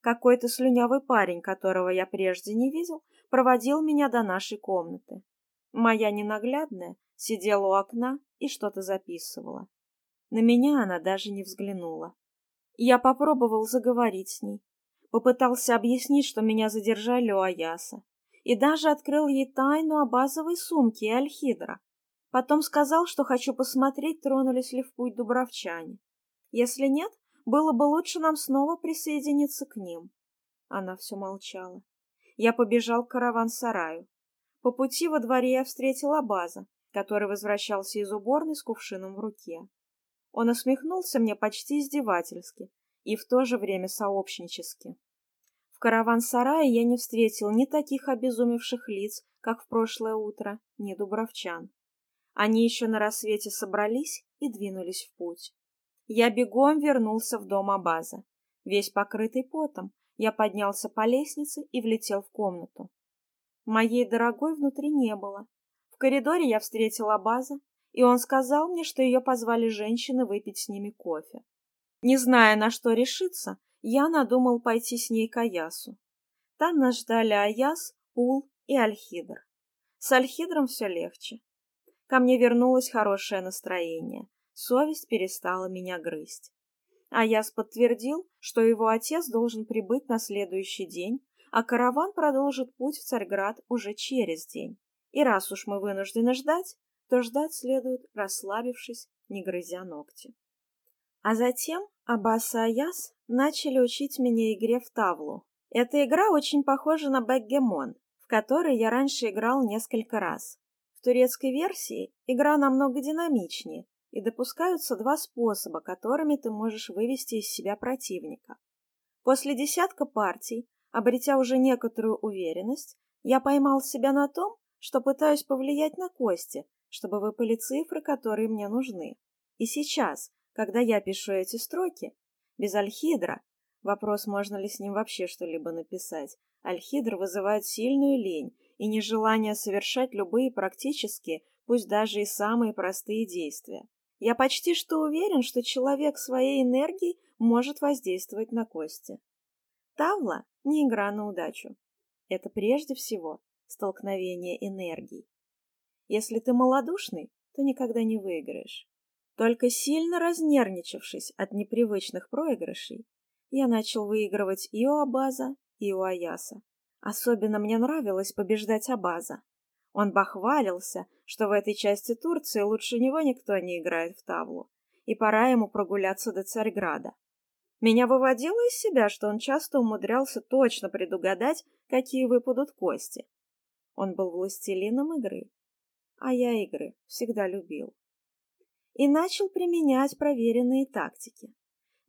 Какой-то слюнявый парень, которого я прежде не видел, проводил меня до нашей комнаты. Моя ненаглядная сидела у окна и что-то записывала. На меня она даже не взглянула. Я попробовал заговорить с ней, попытался объяснить, что меня задержали у Аяса, и даже открыл ей тайну о базовой сумке и Альхидра, Потом сказал, что хочу посмотреть, тронулись ли в путь дубровчане. Если нет, было бы лучше нам снова присоединиться к ним. Она все молчала. Я побежал к караван-сараю. По пути во дворе я встретил Абаза, который возвращался из уборной с кувшином в руке. Он усмехнулся мне почти издевательски и в то же время сообщнически. В караван-сарае я не встретил ни таких обезумевших лиц, как в прошлое утро, ни дубровчан. Они еще на рассвете собрались и двинулись в путь. Я бегом вернулся в дом Абаза. Весь покрытый потом, я поднялся по лестнице и влетел в комнату. Моей дорогой внутри не было. В коридоре я встретил Абаза, и он сказал мне, что ее позвали женщины выпить с ними кофе. Не зная, на что решиться, я надумал пойти с ней к Аясу. Там нас ждали Аяс, Ул и Альхидр. С Альхидром все легче ко мне вернулось хорошее настроение. Совесть перестала меня грызть. а я подтвердил, что его отец должен прибыть на следующий день, а караван продолжит путь в Царьград уже через день. И раз уж мы вынуждены ждать, то ждать следует, расслабившись, не грызя ногти. А затем Аббас и Аяс начали учить меня игре в тавлу. Эта игра очень похожа на бэкгемон, в которой я раньше играл несколько раз турецкой версии игра намного динамичнее, и допускаются два способа, которыми ты можешь вывести из себя противника. После десятка партий, обретя уже некоторую уверенность, я поймал себя на том, что пытаюсь повлиять на кости, чтобы выпали цифры, которые мне нужны. И сейчас, когда я пишу эти строки, без альхидра, вопрос, можно ли с ним вообще что-либо написать, альхидр вызывает сильную лень, и нежелание совершать любые практические, пусть даже и самые простые действия. Я почти что уверен, что человек своей энергией может воздействовать на кости. Тавла – не игра на удачу. Это прежде всего столкновение энергий. Если ты малодушный, то никогда не выиграешь. Только сильно разнервничавшись от непривычных проигрышей, я начал выигрывать и у Абаза, и у Аяса. Особенно мне нравилось побеждать Абаза. Он бахвалился, что в этой части Турции лучше него никто не играет в тавлу, и пора ему прогуляться до Царьграда. Меня выводило из себя, что он часто умудрялся точно предугадать, какие выпадут кости. Он был властелином игры, а я игры всегда любил. И начал применять проверенные тактики.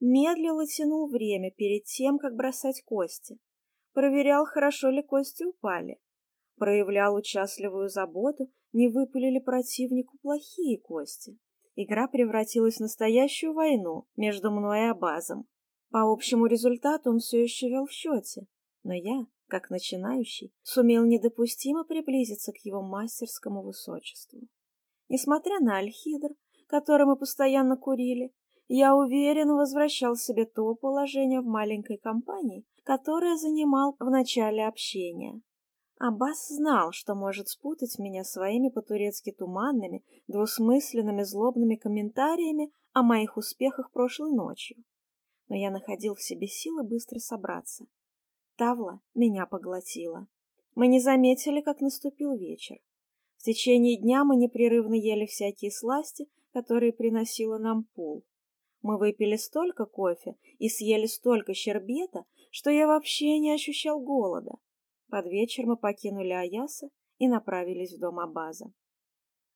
Медлил и тянул время перед тем, как бросать кости проверял, хорошо ли кости упали. Проявлял участливую заботу, не выпалили противнику плохие кости. Игра превратилась в настоящую войну между мной и Абазом. По общему результату он все еще вел в счете, но я, как начинающий, сумел недопустимо приблизиться к его мастерскому высочеству. Несмотря на альхидр, который мы постоянно курили, я уверенно возвращал себе то положение в маленькой компании, которое занимал в начале общения. Аббас знал, что может спутать меня своими по-турецки туманными, двусмысленными злобными комментариями о моих успехах прошлой ночью. Но я находил в себе силы быстро собраться. Тавла меня поглотила. Мы не заметили, как наступил вечер. В течение дня мы непрерывно ели всякие сласти, которые приносила нам пул. Мы выпили столько кофе и съели столько щербета, что я вообще не ощущал голода. Под вечер мы покинули Аяса и направились в дом Абаза.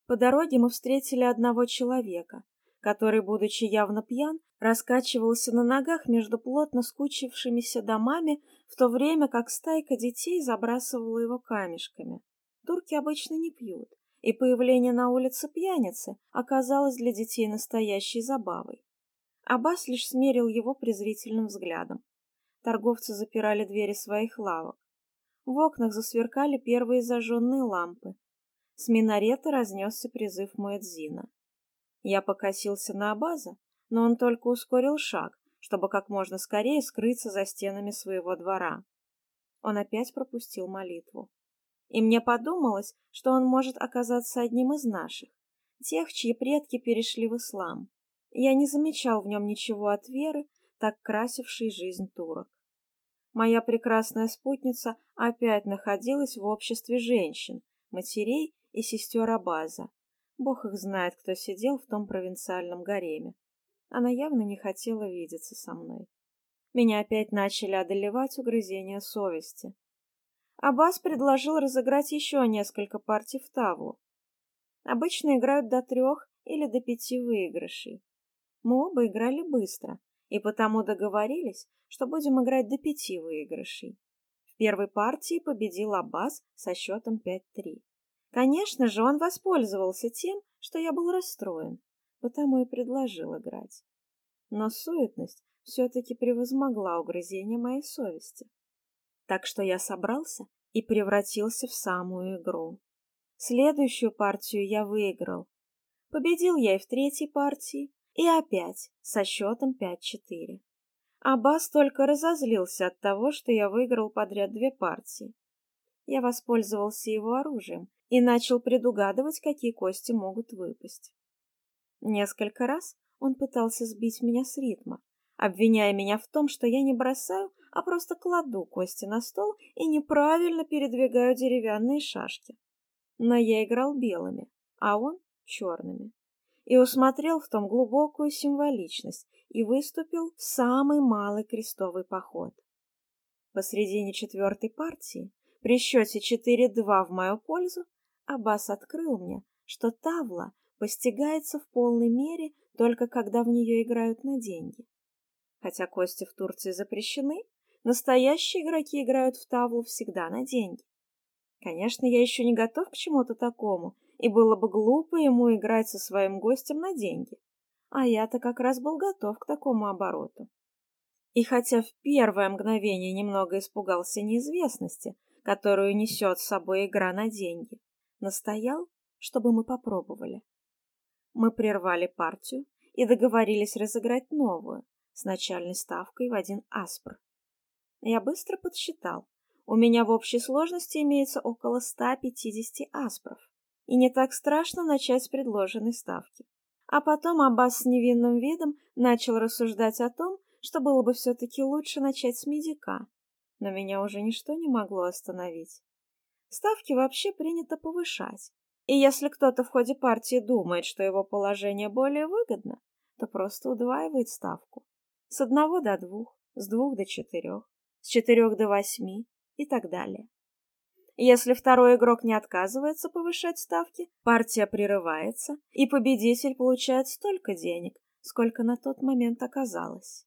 По дороге мы встретили одного человека, который, будучи явно пьян, раскачивался на ногах между плотно скучившимися домами, в то время как стайка детей забрасывала его камешками. Турки обычно не пьют, и появление на улице пьяницы оказалось для детей настоящей забавой. Аббас лишь смерил его презрительным взглядом торговцы запирали двери своих лавок. В окнах засверкали первые зажженные лампы. С минарета разнесся призыв Муэдзина. Я покосился на Абаза, но он только ускорил шаг, чтобы как можно скорее скрыться за стенами своего двора. Он опять пропустил молитву. И мне подумалось, что он может оказаться одним из наших, тех, чьи предки перешли в ислам. Я не замечал в нем ничего от веры, так красивший жизнь турок. Моя прекрасная спутница опять находилась в обществе женщин, матерей и сестер Абаза. Бог их знает, кто сидел в том провинциальном гареме. Она явно не хотела видеться со мной. Меня опять начали одолевать угрызения совести. Абаз предложил разыграть еще несколько партий в таву. Обычно играют до трех или до пяти выигрышей. Мы оба играли быстро, и потому договорились, что будем играть до пяти выигрышей. В первой партии победил Аббас со счетом 5-3. Конечно же, он воспользовался тем, что я был расстроен, потому и предложил играть. Но суетность все-таки превозмогла угрызение моей совести. Так что я собрался и превратился в самую игру. Следующую партию я выиграл. Победил я и в третьей партии, И опять со счетом 5-4. Аббас только разозлился от того, что я выиграл подряд две партии. Я воспользовался его оружием и начал предугадывать, какие кости могут выпасть. Несколько раз он пытался сбить меня с ритма, обвиняя меня в том, что я не бросаю, а просто кладу кости на стол и неправильно передвигаю деревянные шашки. Но я играл белыми, а он — черными и усмотрел в том глубокую символичность и выступил в самый малый крестовый поход. Посредине четвертой партии, при счете 4-2 в мою пользу, Аббас открыл мне, что тавла постигается в полной мере только когда в нее играют на деньги. Хотя кости в Турции запрещены, настоящие игроки играют в тавлу всегда на деньги. Конечно, я еще не готов к чему-то такому и было бы глупо ему играть со своим гостем на деньги. А я-то как раз был готов к такому обороту. И хотя в первое мгновение немного испугался неизвестности, которую несет с собой игра на деньги, настоял, чтобы мы попробовали. Мы прервали партию и договорились разыграть новую с начальной ставкой в один аспр. Я быстро подсчитал. У меня в общей сложности имеется около 150 аспров и не так страшно начать с предложенной ставки. А потом Аббас с невинным видом начал рассуждать о том, что было бы все-таки лучше начать с медика. Но меня уже ничто не могло остановить. Ставки вообще принято повышать. И если кто-то в ходе партии думает, что его положение более выгодно, то просто удваивает ставку. С одного до двух, с двух до четырех, с четырех до восьми и так далее. Если второй игрок не отказывается повышать ставки, партия прерывается, и победитель получает столько денег, сколько на тот момент оказалось.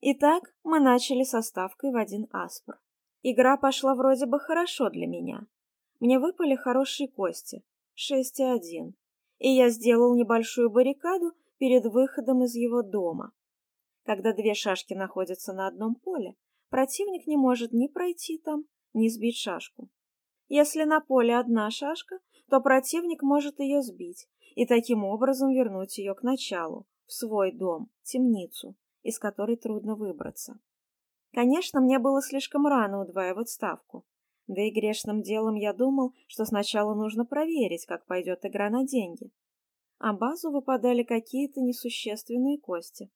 Итак, мы начали со ставкой в один аспор. Игра пошла вроде бы хорошо для меня. Мне выпали хорошие кости, 6 и 1, и я сделал небольшую баррикаду перед выходом из его дома. Когда две шашки находятся на одном поле, противник не может ни пройти там, ни сбить шашку. Если на поле одна шашка, то противник может ее сбить и таким образом вернуть ее к началу, в свой дом, темницу, из которой трудно выбраться. Конечно, мне было слишком рано удваивать ставку. Да и грешным делом я думал, что сначала нужно проверить, как пойдет игра на деньги. А базу выпадали какие-то несущественные кости.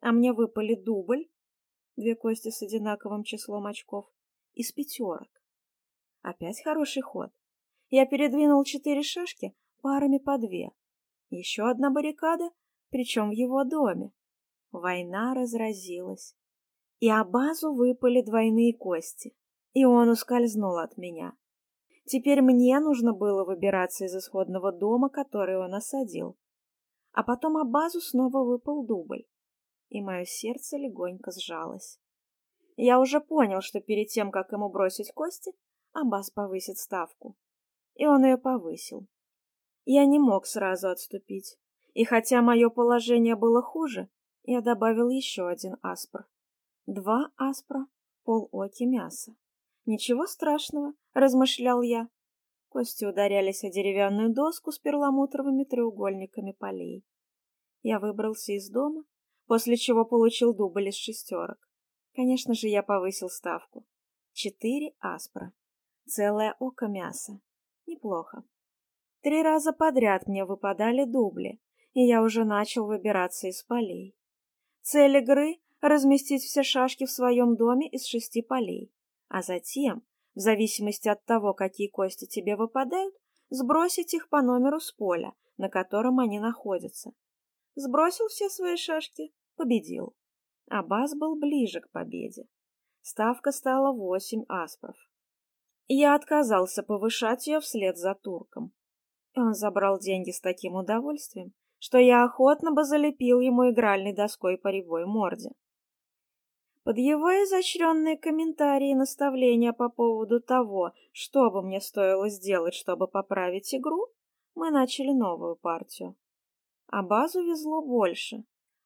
А мне выпали дубль, две кости с одинаковым числом очков, из пятерок. Опять хороший ход. Я передвинул четыре шашки парами по две. Еще одна баррикада, причем в его доме. Война разразилась. И Абазу выпали двойные кости, и он ускользнул от меня. Теперь мне нужно было выбираться из исходного дома, который он осадил. А потом Абазу снова выпал дубль, и мое сердце легонько сжалось. Я уже понял, что перед тем, как ему бросить кости, Амбас повысит ставку. И он ее повысил. Я не мог сразу отступить. И хотя мое положение было хуже, я добавил еще один аспр. Два аспра, полоки мяса. Ничего страшного, размышлял я. Кости ударялись о деревянную доску с перламутровыми треугольниками полей. Я выбрался из дома, после чего получил дубль из шестерок. Конечно же, я повысил ставку. Четыре аспра целое око мяса. Неплохо. Три раза подряд мне выпадали дубли, и я уже начал выбираться из полей. Цель игры — разместить все шашки в своем доме из шести полей, а затем, в зависимости от того, какие кости тебе выпадают, сбросить их по номеру с поля, на котором они находятся. Сбросил все свои шашки, победил. А Абаз был ближе к победе. Ставка стала восемь аспров. Я отказался повышать ее вслед за турком. Он забрал деньги с таким удовольствием, что я охотно бы залепил ему игральной доской по рябой морде. Под его изощренные комментарии и наставления по поводу того, что бы мне стоило сделать, чтобы поправить игру, мы начали новую партию. А базу везло больше.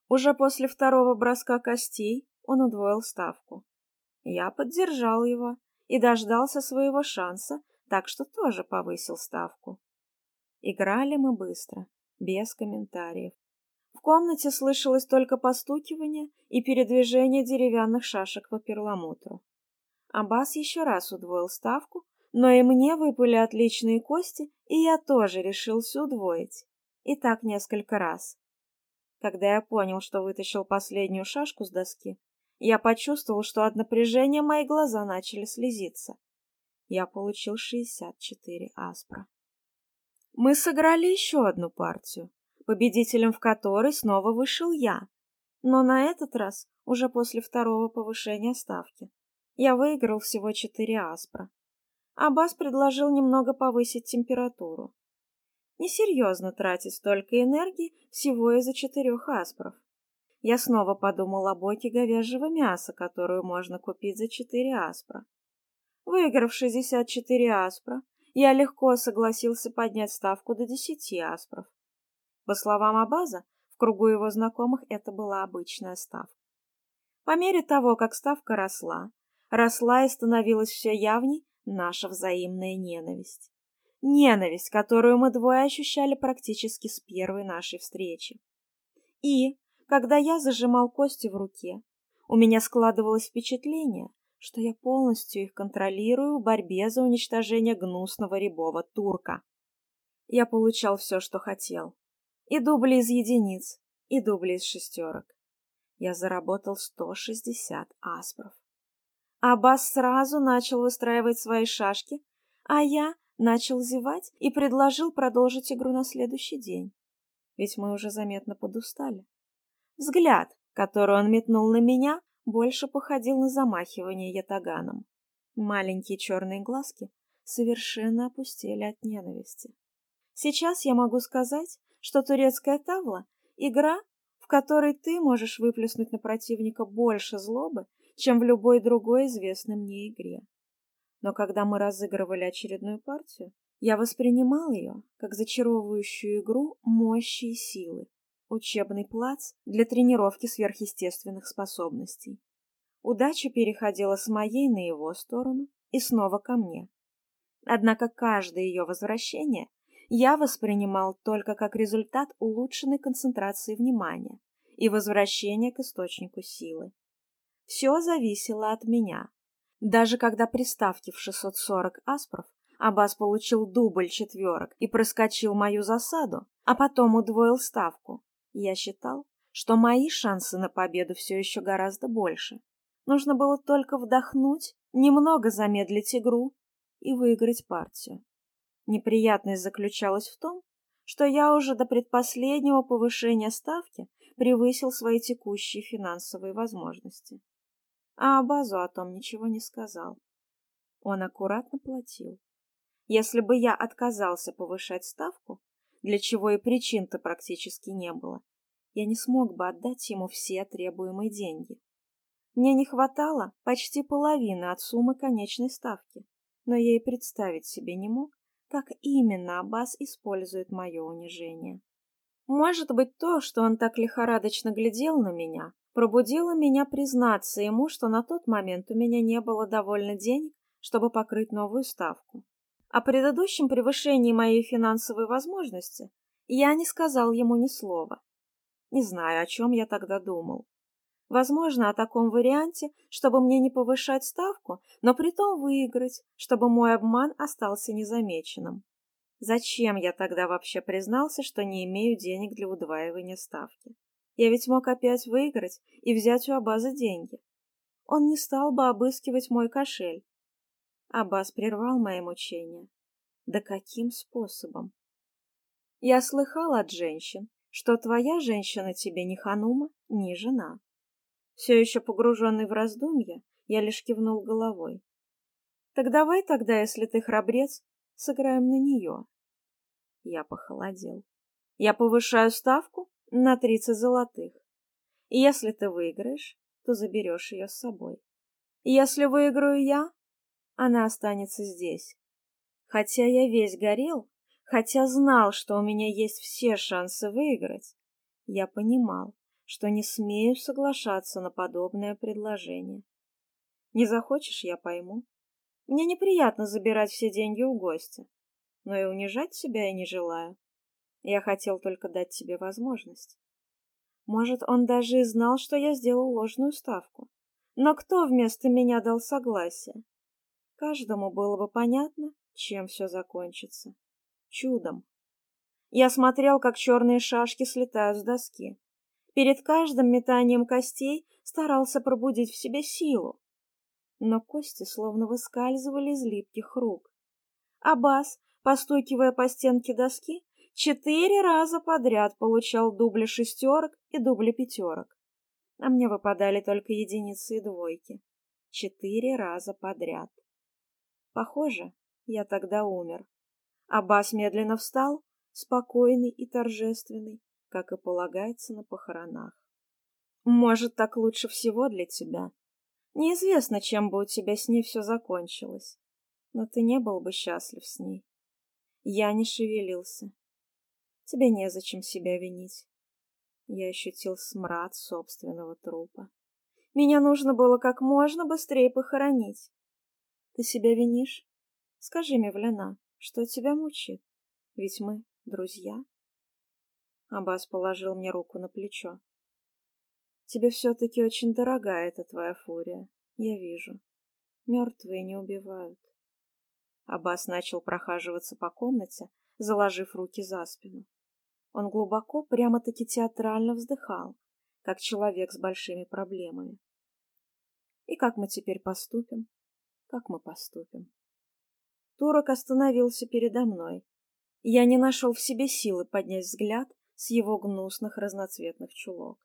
Уже после второго броска костей он удвоил ставку. Я поддержал его, и дождался своего шанса, так что тоже повысил ставку. Играли мы быстро, без комментариев. В комнате слышалось только постукивание и передвижение деревянных шашек по перламутру. Аббас еще раз удвоил ставку, но и мне выпали отличные кости, и я тоже решился удвоить. И так несколько раз. Когда я понял, что вытащил последнюю шашку с доски, я почувствовал, что от напряжения мои глаза начали слезиться. Я получил 64 аспра. Мы сыграли еще одну партию, победителем в которой снова вышел я, но на этот раз уже после второго повышения ставки. Я выиграл всего 4 аспра. Аббас предложил немного повысить температуру. Несерьезно тратить столько энергии всего из-за четырех аспров. Я снова подумал о бойке говяжьего мяса, которую можно купить за 4 аспра. Выиграв 64 аспра, я легко согласился поднять ставку до 10 аспров. По словам Абаза, в кругу его знакомых это была обычная ставка. По мере того, как ставка росла, росла и становилась все явней наша взаимная ненависть. Ненависть, которую мы двое ощущали практически с первой нашей встречи. И, когда я зажимал кости в руке. У меня складывалось впечатление, что я полностью их контролирую в борьбе за уничтожение гнусного рябого турка. Я получал все, что хотел. И дубли из единиц, и дубли из шестерок. Я заработал 160 аспров. Аббас сразу начал выстраивать свои шашки, а я начал зевать и предложил продолжить игру на следующий день. Ведь мы уже заметно подустали. Взгляд, который он метнул на меня, больше походил на замахивание ятаганом. Маленькие черные глазки совершенно опустили от ненависти. Сейчас я могу сказать, что турецкая тавла — игра, в которой ты можешь выплеснуть на противника больше злобы, чем в любой другой известной мне игре. Но когда мы разыгрывали очередную партию, я воспринимал ее как зачаровывающую игру мощи и силы, учебный плац для тренировки сверхъестественных способностей. Удача переходила с моей на его сторону и снова ко мне. Однако каждое ее возвращение я воспринимал только как результат улучшенной концентрации внимания и возвращения к источнику силы. Все зависело от меня. Даже когда приставки в 640 аспров Абаз получил дубль четверок и проскочил мою засаду, а потом удвоил ставку, я считал, что мои шансы на победу все еще гораздо больше. Нужно было только вдохнуть, немного замедлить игру и выиграть партию. Неприятность заключалась в том, что я уже до предпоследнего повышения ставки превысил свои текущие финансовые возможности. А Абазу о том ничего не сказал. Он аккуратно платил. Если бы я отказался повышать ставку, для чего и причин-то практически не было. Я не смог бы отдать ему все требуемые деньги. Мне не хватало почти половины от суммы конечной ставки, но я и представить себе не мог, как именно Аббас использует мое унижение. Может быть, то, что он так лихорадочно глядел на меня, пробудило меня признаться ему, что на тот момент у меня не было довольно денег, чтобы покрыть новую ставку. О предыдущем превышении моей финансовой возможности я не сказал ему ни слова. Не знаю, о чем я тогда думал. Возможно, о таком варианте, чтобы мне не повышать ставку, но при том выиграть, чтобы мой обман остался незамеченным. Зачем я тогда вообще признался, что не имею денег для удваивания ставки? Я ведь мог опять выиграть и взять у Абаза деньги. Он не стал бы обыскивать мой кошель, Аббас прервал мои мучения. Да каким способом? Я слыхал от женщин, что твоя женщина тебе не ханума, не жена. Все еще погруженный в раздумья, я лишь кивнул головой. Так давай тогда, если ты храбрец, сыграем на нее. Я похолодел. Я повышаю ставку на тридцать золотых. Если ты выиграешь, то заберешь ее с собой. Если выиграю я, она останется здесь. Хотя я весь горел, хотя знал, что у меня есть все шансы выиграть, я понимал, что не смею соглашаться на подобное предложение. Не захочешь, я пойму. Мне неприятно забирать все деньги у гостя, но и унижать себя я не желаю. Я хотел только дать тебе возможность. Может, он даже и знал, что я сделал ложную ставку. Но кто вместо меня дал согласие? Каждому было бы понятно, чем все закончится. Чудом. Я смотрел, как черные шашки слетают с доски. Перед каждым метанием костей старался пробудить в себе силу. Но кости словно выскальзывали из липких рук. Абас, постукивая по стенке доски, четыре раза подряд получал дубли шестерок и дубли пятерок. А мне выпадали только единицы и двойки. Четыре раза подряд. Похоже, я тогда умер. Аббас медленно встал, спокойный и торжественный, как и полагается на похоронах. Может, так лучше всего для тебя. Неизвестно, чем бы у тебя с ней все закончилось. Но ты не был бы счастлив с ней. Я не шевелился. Тебе незачем себя винить. Я ощутил смрад собственного трупа. Меня нужно было как можно быстрее похоронить. Ты себя винишь? Скажи мне, что тебя мучает? Ведь мы друзья. Аббас положил мне руку на плечо. Тебе все-таки очень дорога эта твоя фурия, я вижу. Мертвые не убивают. Аббас начал прохаживаться по комнате, заложив руки за спину. Он глубоко, прямо-таки театрально вздыхал, как человек с большими проблемами. И как мы теперь поступим? как мы поступим. Турок остановился передо мной. Я не нашел в себе силы поднять взгляд с его гнусных разноцветных чулок.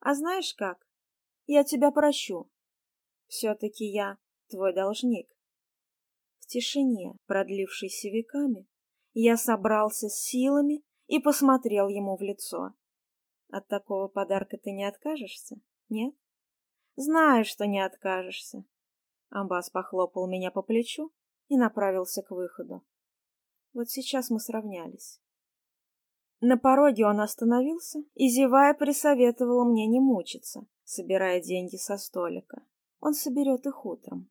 А знаешь как? Я тебя прощу. Все-таки я твой должник. В тишине, продлившейся веками, я собрался с силами и посмотрел ему в лицо. От такого подарка ты не откажешься, нет? Знаю, что не откажешься. Амбас похлопал меня по плечу и направился к выходу. Вот сейчас мы сравнялись. На пороге он остановился и, зевая, присоветовал мне не мучиться, собирая деньги со столика. Он соберет их утром.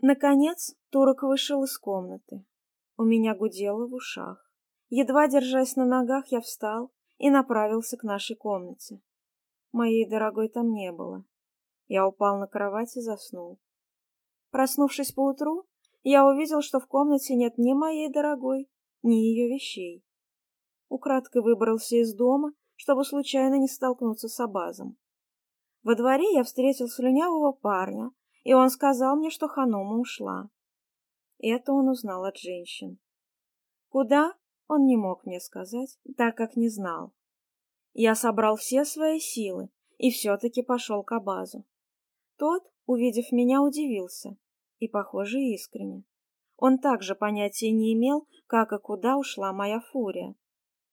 Наконец Турок вышел из комнаты. У меня гудело в ушах. Едва держась на ногах, я встал и направился к нашей комнате. Моей дорогой там не было. Я упал на кровать и заснул. Проснувшись поутру, я увидел, что в комнате нет ни моей дорогой, ни ее вещей. Украдкой выбрался из дома, чтобы случайно не столкнуться с Абазом. Во дворе я встретил слюнявого парня, и он сказал мне, что Ханума ушла. Это он узнал от женщин. Куда, он не мог мне сказать, так как не знал. Я собрал все свои силы и все-таки пошел к Абазу. Тот, увидев меня, удивился. И, похоже, искренне. Он также понятия не имел, как и куда ушла моя фурия.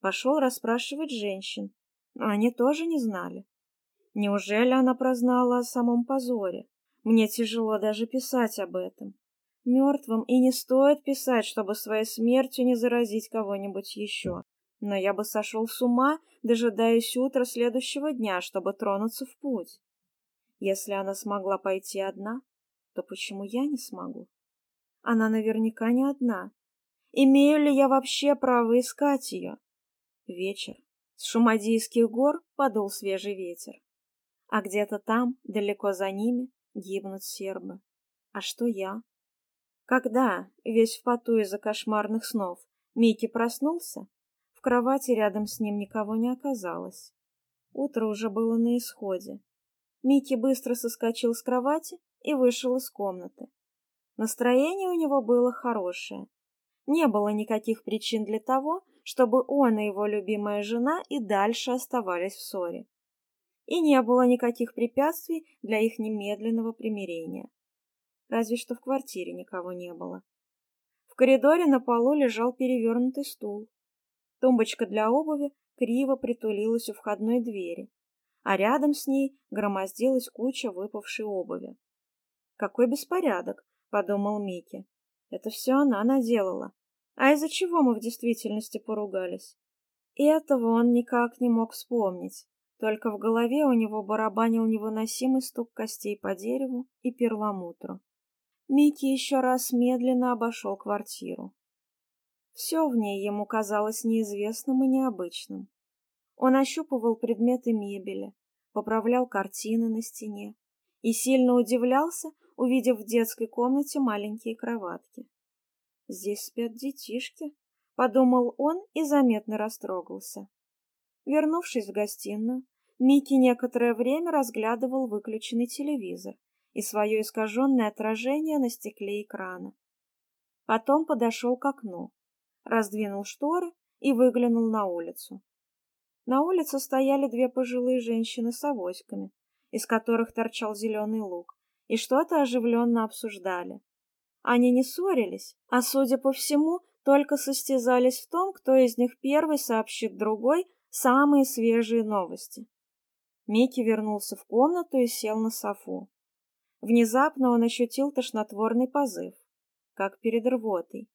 Пошел расспрашивать женщин, но они тоже не знали. Неужели она прознала о самом позоре? Мне тяжело даже писать об этом. Мертвым и не стоит писать, чтобы своей смертью не заразить кого-нибудь еще. Но я бы сошел с ума, дожидаясь утра следующего дня, чтобы тронуться в путь. Если она смогла пойти одна, то почему я не смогу? Она наверняка не одна. Имею ли я вообще право искать ее? Вечер. С шумадийских гор подул свежий ветер. А где-то там, далеко за ними, гибнут сербы. А что я? Когда, весь в поту из-за кошмарных снов, Микки проснулся, в кровати рядом с ним никого не оказалось. Утро уже было на исходе, Микки быстро соскочил с кровати и вышел из комнаты. Настроение у него было хорошее. Не было никаких причин для того, чтобы он и его любимая жена и дальше оставались в ссоре. И не было никаких препятствий для их немедленного примирения. Разве что в квартире никого не было. В коридоре на полу лежал перевернутый стул. Тумбочка для обуви криво притулилась у входной двери, а рядом с ней громоздилась куча выпавшей обуви. «Какой беспорядок!» — подумал Микки. «Это все она наделала. А из-за чего мы в действительности поругались?» этого он никак не мог вспомнить. Только в голове у него барабанил невыносимый стук костей по дереву и перламутру. Микки еще раз медленно обошел квартиру. Все в ней ему казалось неизвестным и необычным. Он ощупывал предметы мебели, поправлял картины на стене и сильно удивлялся, увидев в детской комнате маленькие кроватки. «Здесь спят детишки», — подумал он и заметно растрогался. Вернувшись в гостиную, Микки некоторое время разглядывал выключенный телевизор и свое искаженное отражение на стекле экрана. Потом подошел к окну, раздвинул шторы и выглянул на улицу. На улице стояли две пожилые женщины с авоськами, из которых торчал зеленый лук, и что-то оживленно обсуждали. Они не ссорились, а, судя по всему, только состязались в том, кто из них первый сообщит другой самые свежие новости. Микки вернулся в комнату и сел на софу. Внезапно он ощутил тошнотворный позыв, как перед рвотой.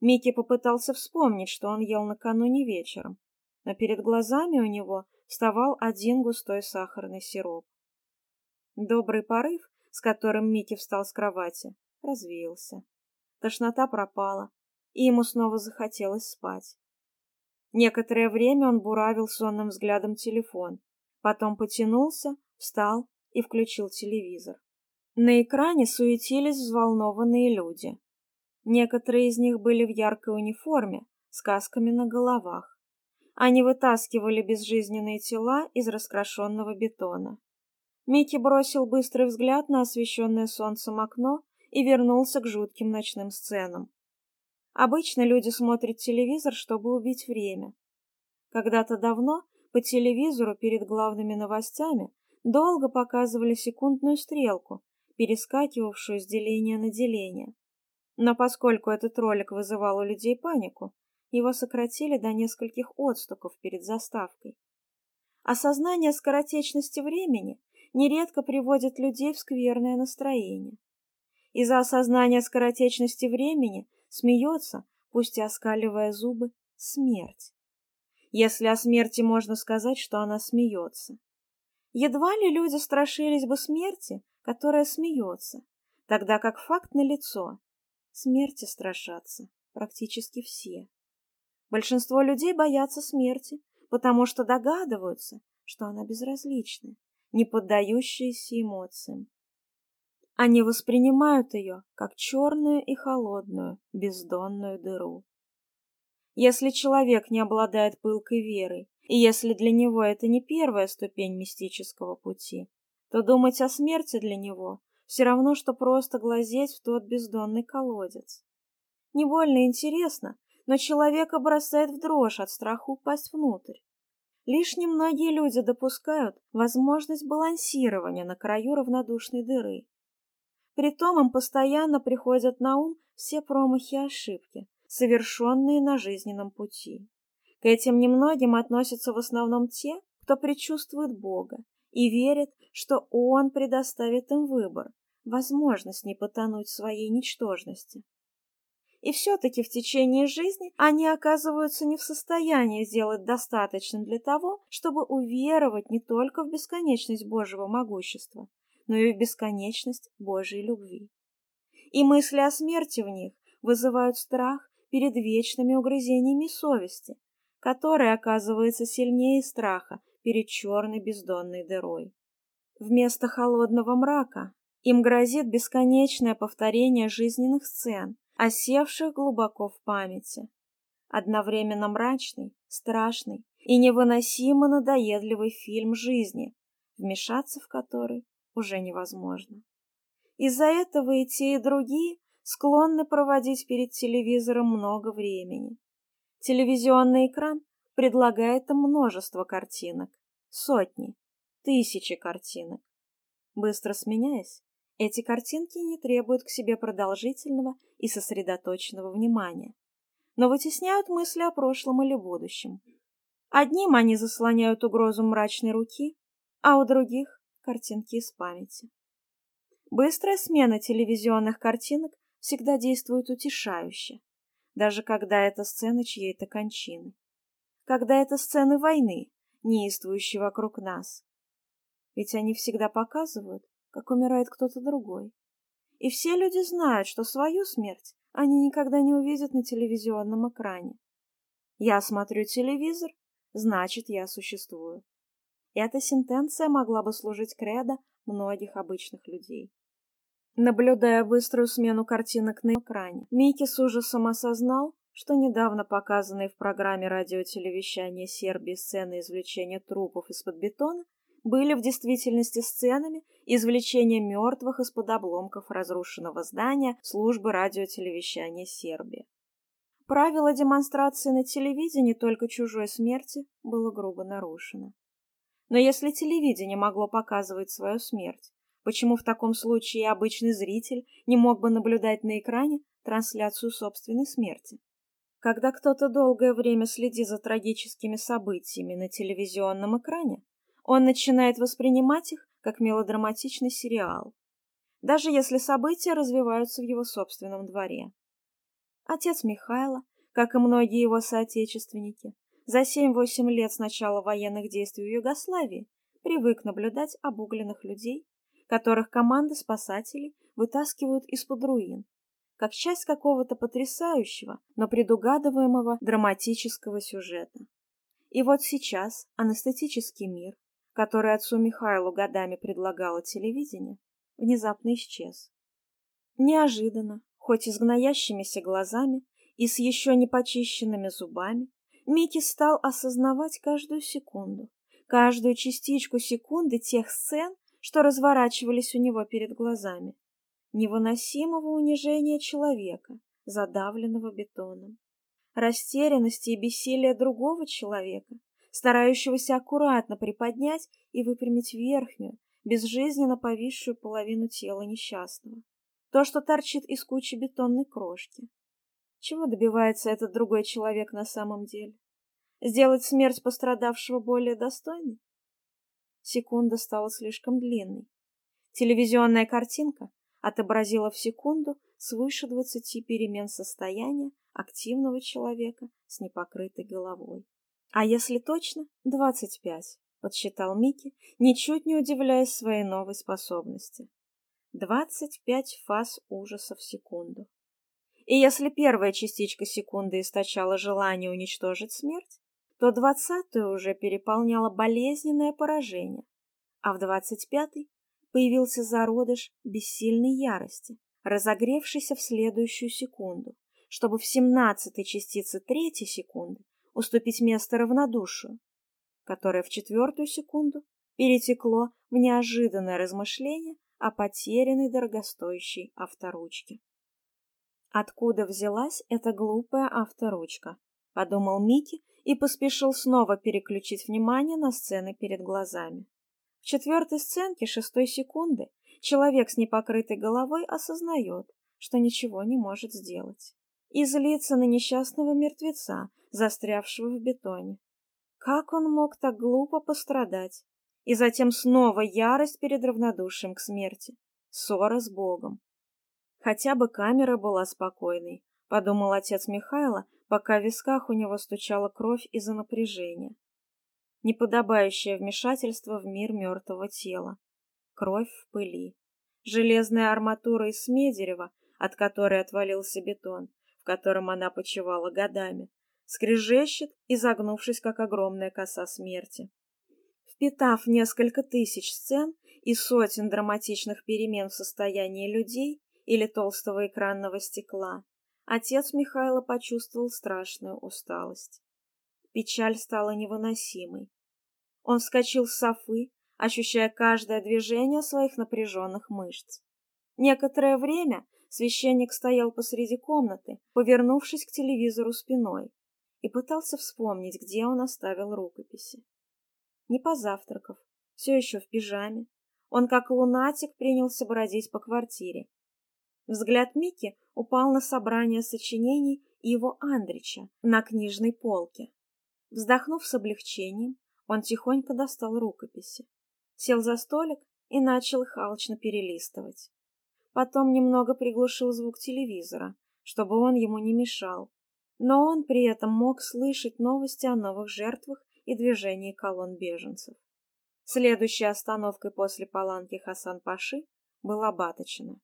Микки попытался вспомнить, что он ел накануне вечером, но а перед глазами у него вставал один густой сахарный сироп. Добрый порыв, с которым Микки встал с кровати, развеялся. Тошнота пропала, и ему снова захотелось спать. Некоторое время он буравил сонным взглядом телефон, потом потянулся, встал и включил телевизор. На экране суетились взволнованные люди. Некоторые из них были в яркой униформе, с касками на головах. Они вытаскивали безжизненные тела из раскрошенного бетона. Микки бросил быстрый взгляд на освещенное солнцем окно и вернулся к жутким ночным сценам. Обычно люди смотрят телевизор, чтобы убить время. Когда-то давно по телевизору перед главными новостями долго показывали секундную стрелку, перескакивавшую с деления на деление. Но поскольку этот ролик вызывал у людей панику, его сократили до нескольких отступов перед заставкой. Осознание скоротечности времени нередко приводит людей в скверное настроение. Из-за осознания скоротечности времени смеется, пусть и оскаливая зубы, смерть. Если о смерти можно сказать, что она смеется. Едва ли люди страшились бы смерти, которая смеется, тогда как факт налицо. Смерти страшатся практически все. Большинство людей боятся смерти, потому что догадываются, что она безразлична, не поддающаяся эмоциям. Они воспринимают ее как черную и холодную, бездонную дыру. Если человек не обладает пылкой верой, и если для него это не первая ступень мистического пути, то думать о смерти для него все равно, что просто глазеть в тот бездонный колодец. Не больно интересно, но человека бросает в дрожь от страха упасть внутрь. Лишь немногие люди допускают возможность балансирования на краю равнодушной дыры. Притом им постоянно приходят на ум все промахи и ошибки, совершенные на жизненном пути. К этим немногим относятся в основном те, кто предчувствует Бога и верит, что Он предоставит им выбор, возможность не потонуть в своей ничтожности. И все-таки в течение жизни они оказываются не в состоянии сделать достаточно для того, чтобы уверовать не только в бесконечность Божьего могущества, но и в бесконечность Божьей любви. И мысли о смерти в них вызывают страх перед вечными угрызениями совести, который оказывается сильнее страха перед черной бездонной дырой. Вместо холодного мрака им грозит бесконечное повторение жизненных сцен, осевших глубоко в памяти. Одновременно мрачный, страшный и невыносимо надоедливый фильм жизни, вмешаться в который уже невозможно. Из-за этого и те, и другие склонны проводить перед телевизором много времени. Телевизионный экран предлагает им множество картинок, сотни, тысячи картинок. Быстро сменяясь, эти картинки не требуют к себе продолжительного и сосредоточенного внимания, но вытесняют мысли о прошлом или будущем. Одним они заслоняют угрозу мрачной руки, а у других – картинки из памяти. Быстрая смена телевизионных картинок всегда действует утешающе, даже когда это сцена чьей-то кончины. Когда это сцены войны, неистующей вокруг нас. Ведь они всегда показывают, как умирает кто-то другой. И все люди знают, что свою смерть они никогда не увидят на телевизионном экране. Я смотрю телевизор, значит, я существую. Эта сентенция могла бы служить кредо многих обычных людей. Наблюдая быструю смену картинок на экране, Микки с ужасом осознал, что недавно показанные в программе радиотелевещания Сербии сцены извлечения трупов из-под бетона были в действительности сценами извлечения мертвых из-под обломков разрушенного здания службы радиотелевещания Сербии. Правило демонстрации на телевидении только чужой смерти было грубо нарушено. Но если телевидение могло показывать свою смерть, почему в таком случае обычный зритель не мог бы наблюдать на экране трансляцию собственной смерти? Когда кто-то долгое время следит за трагическими событиями на телевизионном экране, он начинает воспринимать их как мелодраматичный сериал, даже если события развиваются в его собственном дворе. Отец Михайла, как и многие его соотечественники, за 7-8 лет с начала военных действий в Югославии привык наблюдать обугленных людей, которых команды спасателей вытаскивают из-под руин, как часть какого-то потрясающего, но предугадываемого драматического сюжета. И вот сейчас анестетический мир который отцу Михайлу годами предлагало телевидение, внезапно исчез. Неожиданно, хоть и с гноящимися глазами и с еще не почищенными зубами, Микки стал осознавать каждую секунду, каждую частичку секунды тех сцен, что разворачивались у него перед глазами. Невыносимого унижения человека, задавленного бетоном. Растерянности и бессилия другого человека, старающегося аккуратно приподнять и выпрямить верхнюю, безжизненно повисшую половину тела несчастного. То, что торчит из кучи бетонной крошки. Чего добивается этот другой человек на самом деле? Сделать смерть пострадавшего более достойной? Секунда стала слишком длинной. Телевизионная картинка отобразила в секунду свыше двадцати перемен состояния активного человека с непокрытой головой. А если точно, двадцать пять, подсчитал Микки, ничуть не удивляясь своей новой способности. Двадцать пять фаз ужаса в секунду. И если первая частичка секунды источала желание уничтожить смерть, то двадцатую уже переполняло болезненное поражение, а в двадцать пятой появился зародыш бессильной ярости, разогревшийся в следующую секунду, чтобы в семнадцатой частице третьей секунды уступить место равнодушию, которое в четвертую секунду перетекло в неожиданное размышление о потерянной дорогостоящей авторучке. «Откуда взялась эта глупая авторучка?» – подумал Микки и поспешил снова переключить внимание на сцены перед глазами. В четвертой сценке шестой секунды человек с непокрытой головой осознает, что ничего не может сделать и злиться на несчастного мертвеца, застрявшего в бетоне. Как он мог так глупо пострадать? И затем снова ярость перед равнодушием к смерти, ссора с Богом. Хотя бы камера была спокойной, подумал отец Михайла, пока в висках у него стучала кровь из-за напряжения. Неподобающее вмешательство в мир мертвого тела. Кровь в пыли. Железная арматура из смедерева, от которой отвалился бетон, котором она почивала годами, скрежещет, изогнувшись, как огромная коса смерти. Впитав несколько тысяч сцен и сотен драматичных перемен в состоянии людей или толстого экранного стекла, отец Михайла почувствовал страшную усталость. Печаль стала невыносимой. Он вскочил с софы, ощущая каждое движение своих напряженных мышц. Некоторое время священник стоял посреди комнаты, повернувшись к телевизору спиной, и пытался вспомнить, где он оставил рукописи. Не позавтракав, все еще в пижаме, он как лунатик принялся бродить по квартире. Взгляд Мики упал на собрание сочинений его Андрича на книжной полке. Вздохнув с облегчением, он тихонько достал рукописи, сел за столик и начал их алчно перелистывать. Потом немного приглушил звук телевизора, чтобы он ему не мешал, но он при этом мог слышать новости о новых жертвах и движении колонн беженцев. Следующей остановкой после паланки Хасан-Паши была Баточина.